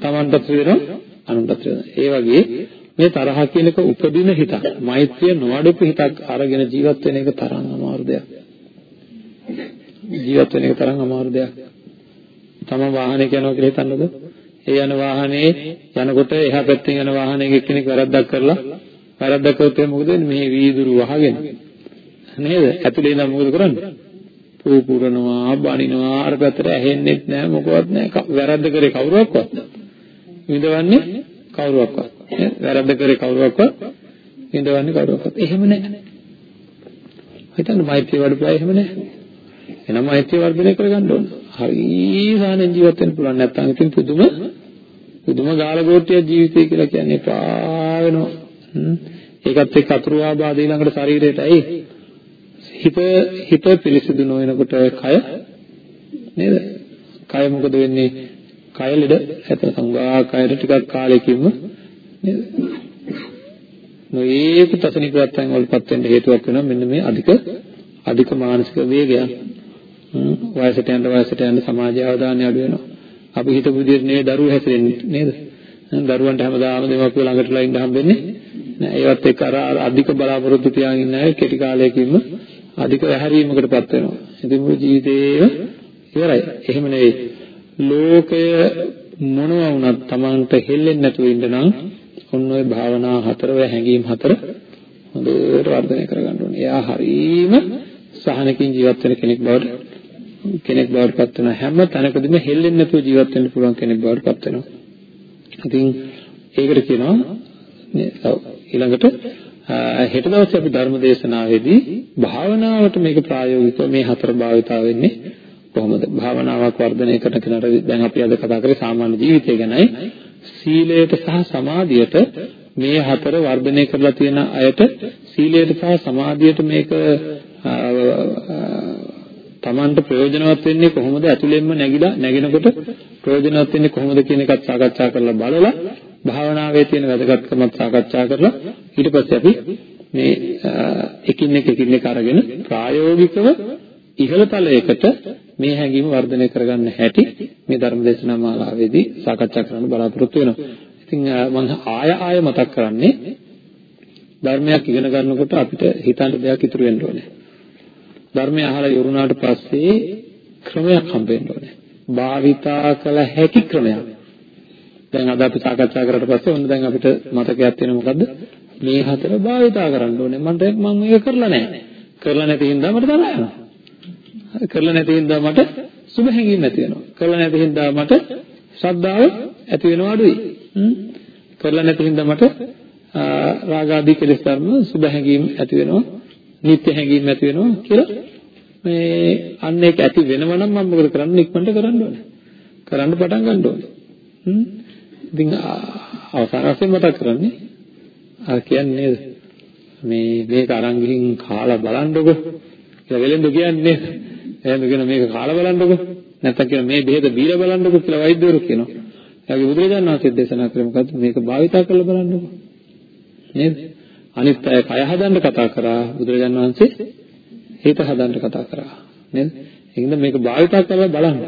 Tamanටත් රිදෙනවා අනුන්ටත් රිදෙනවා. ඒ වගේ මේ තරහ කියන එක උපදින හිතක්. මෛත්‍රිය නොඅඩපු හිතක් අරගෙන ජීවත් වෙන එක තරම් අමාරු දෙයක්. ජීවත් වෙන එක තරම් අමාරු දෙයක්. තම වාහනයක යනවා කියලා හිතන්නකෝ. ඒ යන වාහනේ යනකොට එහා පැත්තෙන් යන වාහනයක එක්කෙනෙක් වැරද්දක් කරලා වැරද්දක් කරොත් මොකද වෙන්නේ? මෙහි වීදුරු වහගෙන නේද? ඇතුලේ ඉඳන් මොකද කරන්නේ? පූ පුරනවා, බනිනවා, අර පැත්තට ඇහෙන්නෙත් නැහැ මොකවත් නැහැ. වැරද්ද කරේ කවුරුවක්වත්. විඳවන්නේ කවුරුවක්වත්. වැරද්ද කරේ කවුරුවක්වත් විඳවන්නේ කවුරුවක්වත්. එහෙම නැහැ. හිතන්න මෛත්‍රිය වඩපුවා එහෙම නැහැ. එහෙනම් මෛත්‍රිය වර්ධනය කරගන්න ඕන. හරි සානෙන් ජීවත් වෙන්න පුළුවන් නැත්නම් ඉතින් පුදුම පුදුම ගාලගෝට්ටිය ජීවිතය කියලා කියන්නේ පා වෙනවා. ඒකත් එක්ක අතුරු ආබාධ ඊළඟට ශරීරයට ඇයි හිත හිත පිරිසිදු නොවනකොට කය නේද? කය මොකද වෙන්නේ? කය ලෙඩ හැතර සංගා කයර ටිකක් කාලෙකින්ම නේද? නොයේක තසනිකයන් වලපත් වෙන්න හේතුවක් වෙනවා මෙන්න මේ අධික අධික මානසික වේගයන්. වයසට යන වයසට යන සමාජ අවධානය අඩු වෙනවා. අපි හිතපු විදිහට නෙවෙයි දරුවෝ හැසිරෙන්නේ නේද? දරුවන්ට හැමදාම දෙමාපියෝ ළඟටලා ඉන්න හම්බෙන්නේ නෑ. ඒවත් එක්ක අර අධික බලාපොරොත්තු තියාගෙන ඉන්න අය කෙටි කාලයකින්ම අධික ඇහැරීමකටපත් වෙනවා. ඉතින් මුළු ජීවිතේම ඉවරයි. එහෙම නෙවෙයි. ලෝකය මොනවා වුණත් Tamanට හෙල්ලෙන්නේ නැතුව ඉන්න නම් ඔන්න ඔය භාවනා හතර ඔය හැඟීම් හතර හොඳට වර්ධනය කරගන්න ඕනේ. එයා හරීම සහනකින් ජීවත් වෙන කෙනෙක් බවට කෙනෙක් බවට පත් වෙනවා. හැම තැනකදීම හෙල්ලෙන්නේ නැතුව ජීවත් වෙන්න පුළුවන් කෙනෙක් බවට පත් වෙනවා. ඉතින් ඒකට කියනවා ඊළඟට හෙට දවසේ අපි ධර්ම දේශනාවේදී භාවනාවට මේක ප්‍රායෝගිකව මේ හතර භාවිතා වෙන්නේ කොහොමද? භාවනාවක් වර්ධනය කරන කෙනාට දැන් අපි අද කතා කරේ සාමාන්‍ය ජීවිතය ගැනයි. සීලයට සහ සමාධියට මේ හතර වර්ධනය කරලා තියෙන අයට සීලයට සහ සමාධියට මේක තමන්ට ප්‍රයෝජනවත් වෙන්නේ කොහොමද? ඇතුළෙන්ම නැగిලා නැගිනකොට ප්‍රයෝජනවත් වෙන්නේ කොහොමද කියන එකත් සාකච්ඡා කරලා බලලා භාවනාවේ තියෙන වැදගත්කමත් සාකච්ඡා කරලා ඊට පස්සේ අපි මේ එකින් එක එකින් එක අරගෙන ප්‍රායෝගිකව ඉහළ තලයකට මේ හැඟීම වර්ධනය කරගන්න හැටි මේ ධර්මදේශනා මාලාවේදී සාකච්ඡා කරන්න බලාපොරොත්තු වෙනවා. ඉතින් මම ආය ආය මතක් කරන්නේ ධර්මයක් ඉගෙන ගන්නකොට අපිට හිතන්න දෙයක් ඉතුරු වෙන්න ඕනේ. ධර්මය අහලා ඉවරුණාට පස්සේ ක්‍රමයක් හම්බෙන්න ඕනේ. භාවිතා කළ හැකි ක්‍රමයක්. දැන් අද අපි සාකච්ඡා කරලා පස්සේ ඔන්න දැන් අපිට මතකයක් තියෙන මොකද්ද? මේ හතර භාවිතා කරන්න ඕනේ. මන්ට මම මේක කරලා නැහැ. කරලා නැති හින්දා මට තරහ යනවා. කරලා නැති හින්දා මට සුබ හැඟීම් ඇති වෙනවා. කරලා නැති හින්දා මට ශ්‍රද්ධාව ඇති වෙනව අඩුයි. කරලා නැති හින්දා මට රාග ආදී කෙලෙස් ධර්ම සුබ හැඟීම් ඇති වෙනවා. නිත්‍ය හැඟීම් ඇති වෙනවා කියලා මේ අන්න ඒක ඇති වෙනව නම් මම මොකද කරන්නේ? ඉක්මනට කරන්න ඕනේ. කරන්න පටන් ගන්න ඕනේ. හ්ම්. ඉතින් අවසාන වශයෙන් මතක් කරන්නේ අර කියන්නේ නේද? මේ මේක අරන් ගිහින් කාලා බලන්නකො කියලා වෙලෙන්ද කියන්නේ එහෙනම් කියන මේක කාලා බලන්නකො නැත්නම් කියන මේ බෙහෙත බීලා බලන්නකො කියලා වෛද්‍යවරු කියනවා. එයාගේ බුදුරජාණන් වහන්සේ දේශනා කරේ මොකද්ද? මේක භාවිතා කරලා බලන්නකො. නේද? අනිත් අය කය හදන්න කතා කරා බුදුරජාණන් වහන්සේ හිත හදන්න කතා කරා. නේද? ඒකින්ද මේක භාවිතා කරලා බලන්න.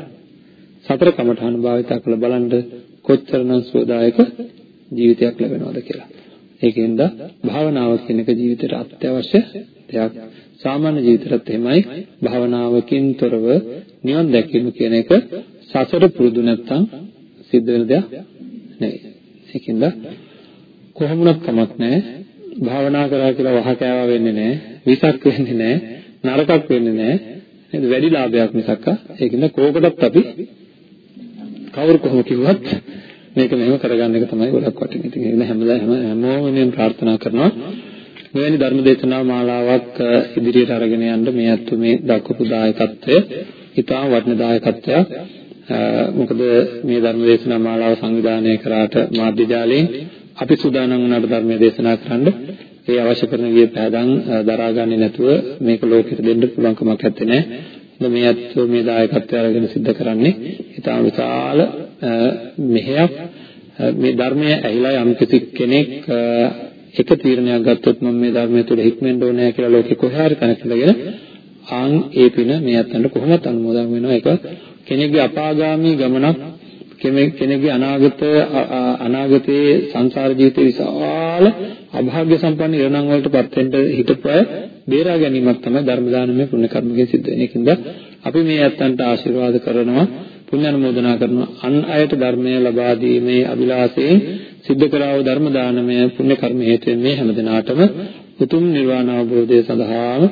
සතර කමඨාන භාවිතා කරලා බලන්න කොච්චරනම් සුවදායක ජීවිතයක් ලැබෙනවද කියලා. ඒකෙන්ද භාවනාව කියන එක ජීවිතයට අත්‍යවශ්‍ය දෙයක්. සාමාන්‍ය ජීවිතයත් එහෙමයි භාවනාවකින් තොරව නිවන් දැකීම කියන එක සසර පුරුදු නැත්තම් සිද්ධ වෙන දෙයක් නෙවෙයි. ඒකින්ද කොහොමුණත් කමක් නැහැ. භාවනා කරා කියලා වහ කෑවා වෙන්නේ නැහැ. විසක් වෙන්නේ නැහැ. නරකක් වෙන්නේ නැහැ. නේද? වැඩි ලාභයක් මිසක් ඒකින්ද කෝකටත් අපි කවුරු කොහොම කිව්වත් මේක මෙහෙම කරගන්න එක තමයි ගොඩක් වටින්නේ. ඉතින් ඒක හැමදාම හැමෝම මෙන් ප්‍රාර්ථනා කරනවා. මෙවැනි ධර්ම දේශනා මාලාවක් ඉදිරියට අරගෙන යන්න මේ අත්තු මේ දක්වපු දායකත්වය ඉතාම වටින දායකත්වයක්. මොකද මේ ධර්ම දේශනා මාලාව සංවිධානය කරාට මාධ්‍ය ජාලයෙන් අපි සූදානම් වුණාට ධර්මයේ දේශනා කරන්න ඒ අවශ්‍ය කරන විදිය පෑදන් දරාගන්නේ නැතුව මේක ලෝකෙට දෙන්න පුළුවන් කමක් නැත්තේ නෑ. මේ අත්ෝ මේ දායකත්වය අරගෙන සිද්ධ කරන්නේ ඊටා විශාල මෙහෙයක්. මේ ධර්මය ඇහිලා යම් කෙනෙක් එක තීරණයක් ගත්තොත් මම මේ ධර්මය තුළ හික්මෙන්න ඕනේ කියලා ලෝකෙ කොහේ හරි තැනක ඉඳගෙන ආන් ඒ පින මේ අතන්ට කොහොමද අනුමෝදන් වෙනවා. ඒක කෙනෙක්ගේ අපාගාමී ගමනක් කෙනෙක්ගේ අනාගත අනාගතයේ සංසාර ජීවිතේ විශාල අභාග්‍ය සම්පන්න ඉරණම් වලටපත් වෙන්න හිතපු අය බේරා ගැනීමක් තමයි ධර්ම දානමය පුණ්‍ය කර්මකින් සිද්ධ වෙන්නේ. ඒකින්ද අපි මේ අත්තන්ට ආශිර්වාද කරනවා. පුණ්‍ය අනුමෝදනා කරනවා අන් අයට ධර්මය ලබා දීමේ අභිලාෂයෙන් සිද්ධ කරා වූ ධර්ම දානමය පුණ්‍ය කර්ම හේතුවෙන් මේ හැමදිනාටම උතුම් නිර්වාණ අවබෝධය සඳහාම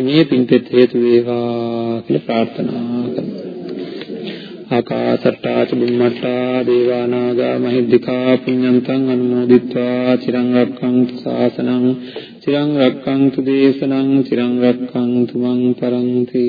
මේ පින්පෙත් හේතු වේවා කියලා ප්‍රාර්ථනා කරනවා. ආකාසට්ටා චුම්මට්ටා දේවා නාග මහිද්దికා පුඤ්ඤන්තං අනුමෝදිත්වා චිරං රක්ඛන්තු ශාසනං චිරං රක්ඛන්තු දේශනං චිරං රක්ඛන්තු මං පරන්ති